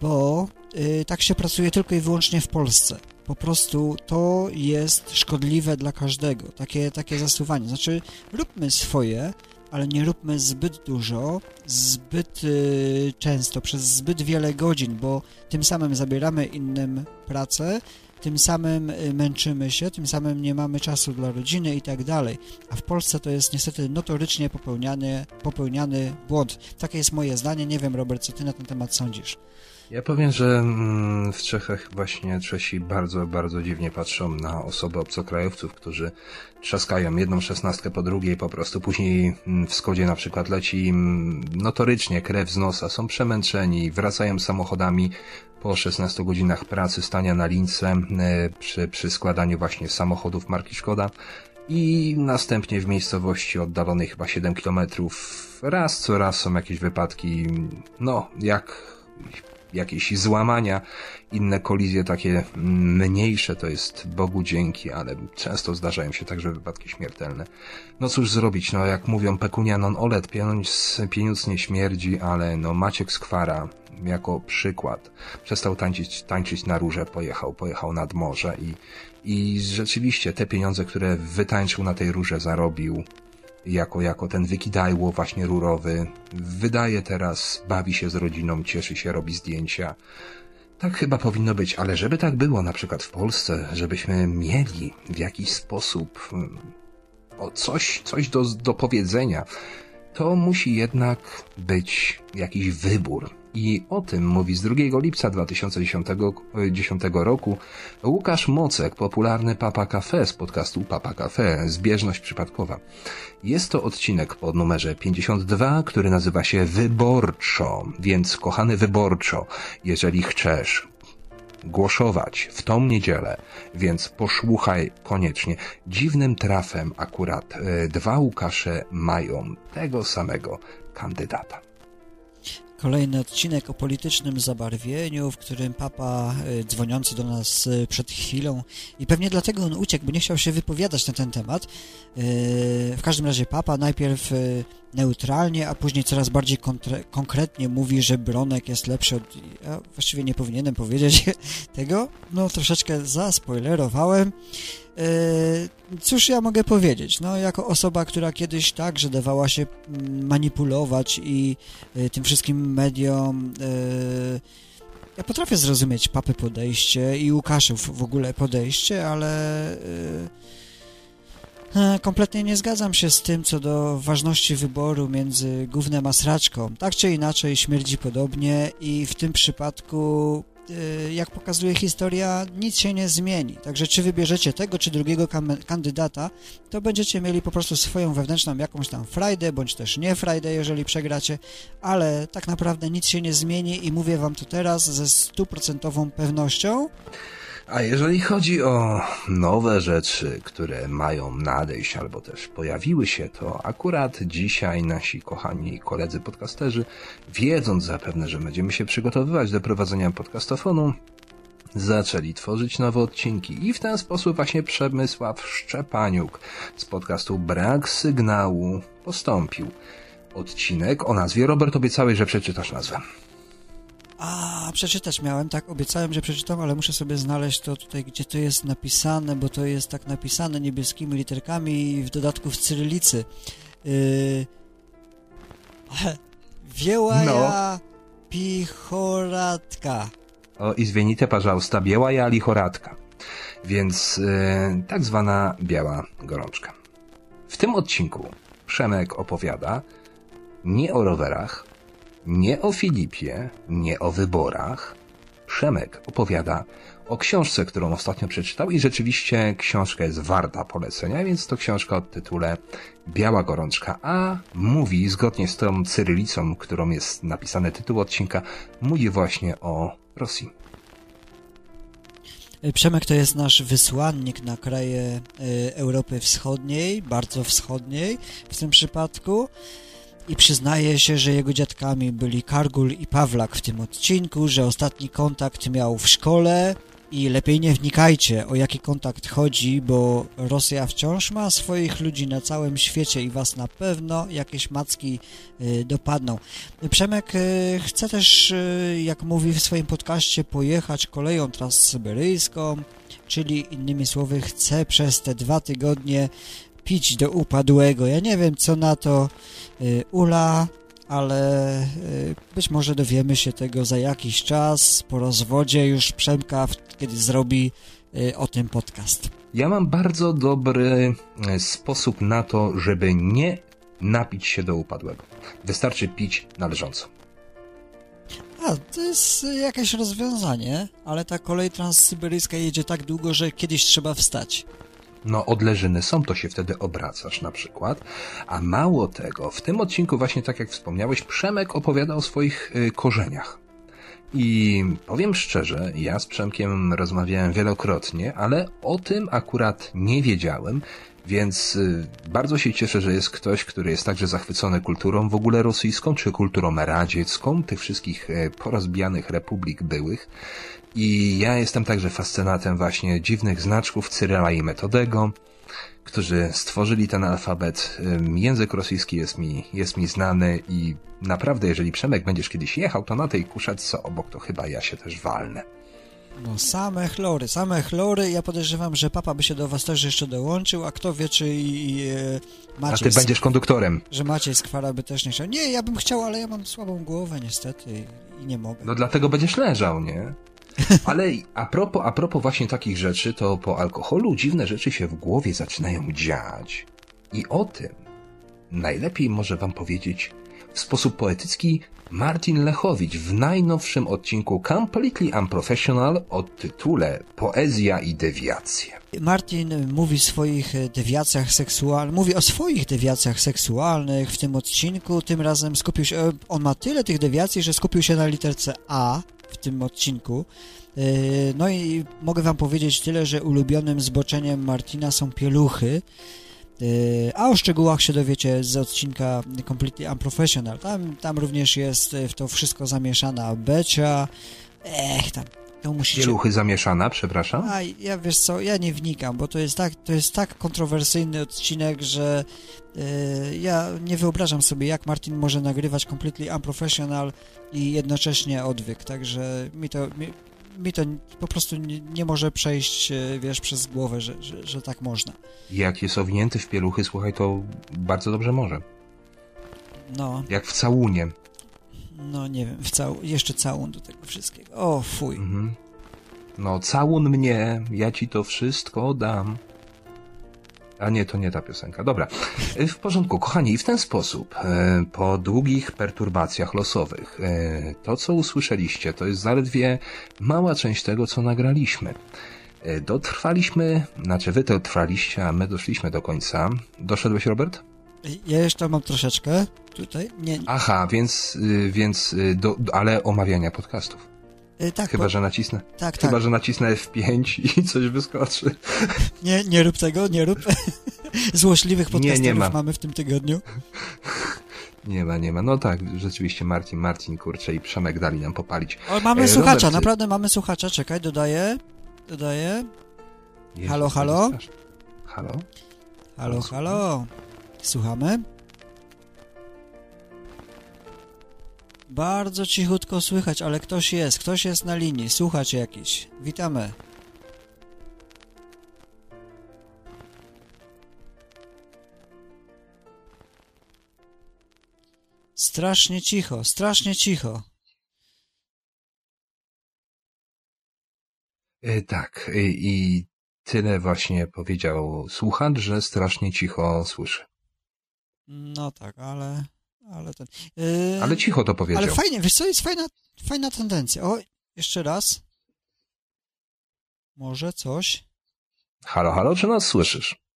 [SPEAKER 2] bo Y, tak się pracuje tylko i wyłącznie w Polsce. Po prostu to jest szkodliwe dla każdego, takie, takie zasuwanie. Znaczy, róbmy swoje, ale nie róbmy zbyt dużo, zbyt y, często, przez zbyt wiele godzin, bo tym samym zabieramy innym pracę, tym samym y, męczymy się, tym samym nie mamy czasu dla rodziny i tak dalej. A w Polsce to jest niestety notorycznie popełniany, popełniany błąd. Takie jest moje zdanie. Nie wiem, Robert, co ty na ten temat sądzisz?
[SPEAKER 1] Ja powiem, że mm, w Czechach właśnie Czesi bardzo, bardzo dziwnie patrzą na osoby obcokrajowców, którzy trzaskają jedną szesnastkę po drugiej, po prostu później mm, w Skodzie na przykład leci im notorycznie krew z nosa, są przemęczeni, wracają samochodami po 16 godzinach pracy, stania na lince e, przy, przy składaniu właśnie samochodów marki Szkoda i następnie w miejscowości oddalonej chyba 7 kilometrów raz co raz są jakieś wypadki, no jak jakieś złamania, inne kolizje takie mniejsze, to jest Bogu dzięki, ale często zdarzają się także wypadki śmiertelne. No cóż zrobić, no jak mówią pekunia non olet, pieniądz, pieniądz nie śmierdzi, ale no Maciek Skwara jako przykład przestał tańczyć, tańczyć na róże, pojechał, pojechał nad morze i, i rzeczywiście te pieniądze, które wytańczył na tej róże zarobił, jako, jako ten wykidajło właśnie rurowy. Wydaje teraz, bawi się z rodziną, cieszy się, robi zdjęcia. Tak chyba powinno być, ale żeby tak było na przykład w Polsce, żebyśmy mieli w jakiś sposób hmm, o coś, coś do, do powiedzenia, to musi jednak być jakiś wybór. I o tym mówi z 2 lipca 2010 roku Łukasz Mocek, popularny Papa Cafe z podcastu Papa Cafe, Zbieżność Przypadkowa. Jest to odcinek pod numerze 52, który nazywa się Wyborczo, więc kochany wyborczo, jeżeli chcesz głosować w tą niedzielę, więc posłuchaj koniecznie. Dziwnym trafem akurat e, dwa Łukasze mają tego samego kandydata.
[SPEAKER 2] Kolejny odcinek o politycznym zabarwieniu, w którym papa y, dzwoniący do nas y, przed chwilą i pewnie dlatego on uciekł, bo nie chciał się wypowiadać na ten temat. Y, w każdym razie papa najpierw neutralnie, a później coraz bardziej konkretnie mówi, że Bronek jest lepszy od... Ja właściwie nie powinienem powiedzieć (laughs) tego, no troszeczkę zaspoilerowałem. E, cóż ja mogę powiedzieć? No, jako osoba, która kiedyś także dawała się mm, manipulować i e, tym wszystkim mediom e, ja potrafię zrozumieć papy podejście i Łukaszów w ogóle podejście, ale kompletnie nie zgadzam się z tym, co do ważności wyboru między gównem a sraczką. Tak czy inaczej śmierdzi podobnie i w tym przypadku jak pokazuje historia, nic się nie zmieni. Także czy wybierzecie tego czy drugiego kandydata, to będziecie mieli po prostu swoją wewnętrzną jakąś tam frajdę, bądź też nie frajdę, jeżeli przegracie, ale tak naprawdę nic się nie zmieni i mówię wam to teraz ze stuprocentową pewnością.
[SPEAKER 1] A jeżeli chodzi o nowe rzeczy, które mają nadejść albo też pojawiły się, to akurat dzisiaj nasi kochani koledzy podcasterzy, wiedząc zapewne, że będziemy się przygotowywać do prowadzenia podcastofonu, zaczęli tworzyć nowe odcinki i w ten sposób właśnie Przemysław Szczepaniuk z podcastu Brak Sygnału postąpił. Odcinek o nazwie Robert obiecałeś, że przeczytasz nazwę.
[SPEAKER 2] A, przeczytać miałem, tak, obiecałem, że przeczytam, ale muszę sobie znaleźć to tutaj, gdzie to jest napisane, bo to jest tak napisane niebieskimi literkami i w dodatku w cyrylicy. (laughs) Yy... Wiełaja no. pichoratka.
[SPEAKER 1] O, i zmienite parzausta, białaja lichoratka. Więc yy, tak zwana biała gorączka. W tym odcinku Przemek opowiada nie o rowerach, nie o Filipie, nie o wyborach. Przemek opowiada o książce, którą ostatnio przeczytał i rzeczywiście książka jest warta polecenia, więc to książka o tytule Biała Gorączka, a mówi, zgodnie z tą cyrylicą, którą jest napisany tytuł odcinka, mówi właśnie o Rosji.
[SPEAKER 2] Przemek to jest nasz wysłannik na kraje e, Europy Wschodniej, bardzo wschodniej w tym przypadku i przyznaje się, że jego dziadkami byli Kargul i Pawlak w tym odcinku, że ostatni kontakt miał w szkole i lepiej nie wnikajcie o jaki kontakt chodzi, bo Rosja wciąż ma swoich ludzi na całym świecie i was na pewno jakieś macki y, dopadną. Przemek y, chce też, y, jak mówi w swoim podcaście, pojechać koleją transsyberyjską, czyli innymi słowy chce przez te dwa tygodnie pić do upadłego. Ja nie wiem, co na to y, Ula, ale y, być może dowiemy się tego za jakiś czas po rozwodzie już Przemka, kiedy zrobi y, o tym podcast.
[SPEAKER 1] Ja mam bardzo dobry sposób na to, żeby nie napić się do upadłego. Wystarczy pić należąco.
[SPEAKER 2] A, to jest jakieś rozwiązanie, ale ta kolej transsyberyjska jedzie tak długo, że kiedyś trzeba wstać.
[SPEAKER 1] No, odleżyny są, to się wtedy obracasz na przykład. A mało tego, w tym odcinku właśnie tak jak wspomniałeś, Przemek opowiada o swoich y, korzeniach. I powiem szczerze, ja z Przemkiem rozmawiałem wielokrotnie, ale o tym akurat nie wiedziałem, więc y, bardzo się cieszę, że jest ktoś, który jest także zachwycony kulturą w ogóle rosyjską, czy kulturą radziecką, tych wszystkich y, porozbijanych republik byłych. I ja jestem także fascynatem właśnie dziwnych znaczków Cyryla i Metodego, którzy stworzyli ten alfabet. Język rosyjski jest mi, jest mi znany i naprawdę, jeżeli Przemek będziesz kiedyś jechał, to na tej kuszeczce obok to chyba ja się też walnę.
[SPEAKER 2] No same chlory, same chlory. Ja podejrzewam, że papa by się do was też jeszcze dołączył, a kto wie, czy i, i Maciej...
[SPEAKER 1] A ty będziesz konduktorem.
[SPEAKER 2] Że Maciej Skwara by też nie chciał. Nie, ja bym chciał, ale ja mam słabą głowę niestety i nie mogę.
[SPEAKER 1] No dlatego będziesz leżał, nie? Ale a propos, a propos właśnie takich rzeczy, to po alkoholu dziwne rzeczy się w głowie zaczynają dziać. I o tym najlepiej może wam powiedzieć w sposób poetycki Martin Lechowicz w najnowszym odcinku Completely Unprofessional o tytule Poezja i dewiacje.
[SPEAKER 2] Martin mówi o swoich dewiacjach seksualnych, mówi o swoich dewiacjach seksualnych w tym odcinku. Tym razem skupił się, on ma tyle tych dewiacji, że skupił się na literce A w tym odcinku. No i mogę wam powiedzieć tyle, że ulubionym zboczeniem Martina są pieluchy. A o szczegółach się dowiecie z odcinka Completely Unprofessional. Tam, tam również jest w to wszystko zamieszana Becia. Ech, tam to musicie...
[SPEAKER 1] Pieluchy zamieszana, przepraszam?
[SPEAKER 2] A ja wiesz co, ja nie wnikam, bo to jest tak, to jest tak kontrowersyjny odcinek, że yy, ja nie wyobrażam sobie, jak Martin może nagrywać Completely Unprofessional i jednocześnie odwyk, także mi to, mi, mi to po prostu nie, nie, może przejść, wiesz, przez głowę, że, że, że tak można.
[SPEAKER 1] Jak jest owinięty w pieluchy, słuchaj, to bardzo dobrze może.
[SPEAKER 2] No.
[SPEAKER 1] Jak w całunie.
[SPEAKER 2] No nie wiem, w cał... jeszcze całun do tego wszystkiego. O, fuj. Mhm.
[SPEAKER 1] No, całun mnie, ja ci to wszystko dam. A nie, to nie ta piosenka. Dobra. W porządku, kochani, i w ten sposób, e, po długich perturbacjach losowych, e, to co usłyszeliście, to jest zaledwie mała część tego, co nagraliśmy. E, dotrwaliśmy, znaczy wy to trwaliście, a my doszliśmy do końca. Doszedłeś, Robert?
[SPEAKER 2] Ja jeszcze mam troszeczkę tutaj. Nie.
[SPEAKER 1] Aha, więc, y, więc y, do, ale omawiania podcastów.
[SPEAKER 2] Yy, tak,
[SPEAKER 1] Chyba, bo... że nacisnę.
[SPEAKER 2] Tak,
[SPEAKER 1] Chyba,
[SPEAKER 2] tak.
[SPEAKER 1] że nacisnę F5 (laughs) i coś wyskoczy.
[SPEAKER 2] Nie, nie rób tego, nie rób. (laughs) Złośliwych podcasterów nie, nie ma. mamy w tym tygodniu. (laughs)
[SPEAKER 1] Nie ma, nie ma. No tak, rzeczywiście Marcin, Marcin, kurczę i Przemek dali nam popalić.
[SPEAKER 2] O, mamy e, słuchacza, Robert... naprawdę mamy słuchacza. Czekaj, dodaję. Dodaję. Jezu, halo, halo.
[SPEAKER 1] Halo?
[SPEAKER 2] Halo, halo. Słuchamy? Bardzo cichutko słychać, ale ktoś jest, ktoś jest na linii, słuchacz jakiś. Witamy. Strasznie cicho, strasznie cicho.
[SPEAKER 1] E, tak, e, i tyle właśnie powiedział słuchacz, że strasznie cicho słyszy.
[SPEAKER 2] No tak, ale ale ten...
[SPEAKER 1] Yy, ale cicho to powiedział.
[SPEAKER 2] Ale fajnie, wiesz co, jest fajna, fajna tendencja. O, jeszcze raz. Może coś?
[SPEAKER 1] Halo, halo, czy nas słyszysz?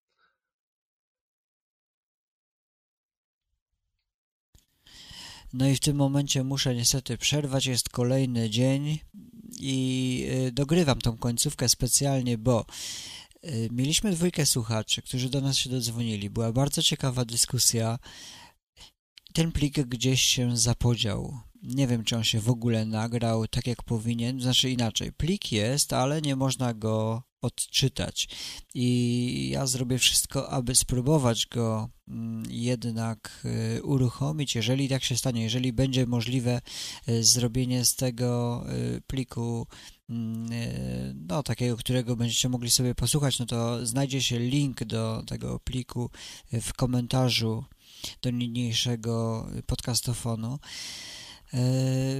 [SPEAKER 2] No i w tym momencie muszę niestety przerwać. Jest kolejny dzień i y, dogrywam tą końcówkę specjalnie, bo y, mieliśmy dwójkę słuchaczy, którzy do nas się dodzwonili. Była bardzo ciekawa dyskusja ten plik gdzieś się zapodział. Nie wiem, czy on się w ogóle nagrał tak jak powinien. Znaczy inaczej, plik jest, ale nie można go odczytać. I ja zrobię wszystko, aby spróbować go mm, jednak y, uruchomić. Jeżeli tak się stanie, jeżeli będzie możliwe y, zrobienie z tego y, pliku mm, no, takiego, którego będziecie mogli sobie posłuchać, no to znajdzie się link do tego pliku w komentarzu do niniejszego podcastofonu. E,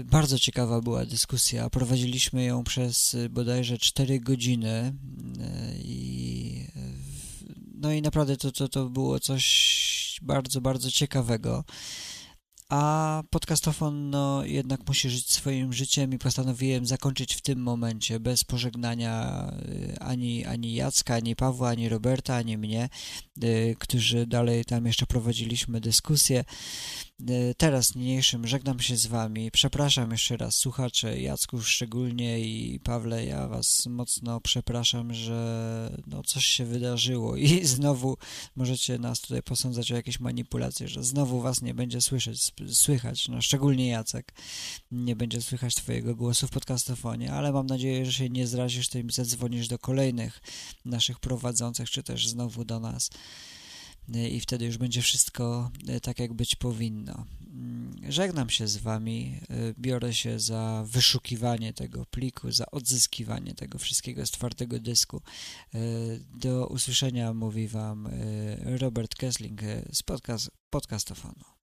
[SPEAKER 2] bardzo ciekawa była dyskusja. Prowadziliśmy ją przez bodajże 4 godziny e, i no i naprawdę to, to, to było coś bardzo, bardzo ciekawego a podcastofon no, jednak musi żyć swoim życiem i postanowiłem zakończyć w tym momencie, bez pożegnania y, ani, ani Jacka, ani Pawła, ani Roberta, ani mnie, y, którzy dalej tam jeszcze prowadziliśmy dyskusję. Y, teraz niniejszym żegnam się z Wami. Przepraszam jeszcze raz słuchacze, Jacku szczególnie i Pawle, ja Was mocno przepraszam, że no, coś się wydarzyło i (laughs) znowu możecie nas tutaj posądzać o jakieś manipulacje, że znowu Was nie będzie słyszeć, słychać, no szczególnie Jacek. Nie będzie słychać Twojego głosu w podcastofonie, ale mam nadzieję, że się nie zrazisz tym i zadzwonisz do kolejnych naszych prowadzących, czy też znowu do nas i wtedy już będzie wszystko e, tak, jak być powinno. Mm, żegnam się z Wami, e, biorę się za wyszukiwanie tego pliku, za odzyskiwanie tego wszystkiego z twardego dysku. E, do usłyszenia mówi Wam Robert Kessling z podcast, podcastofonu.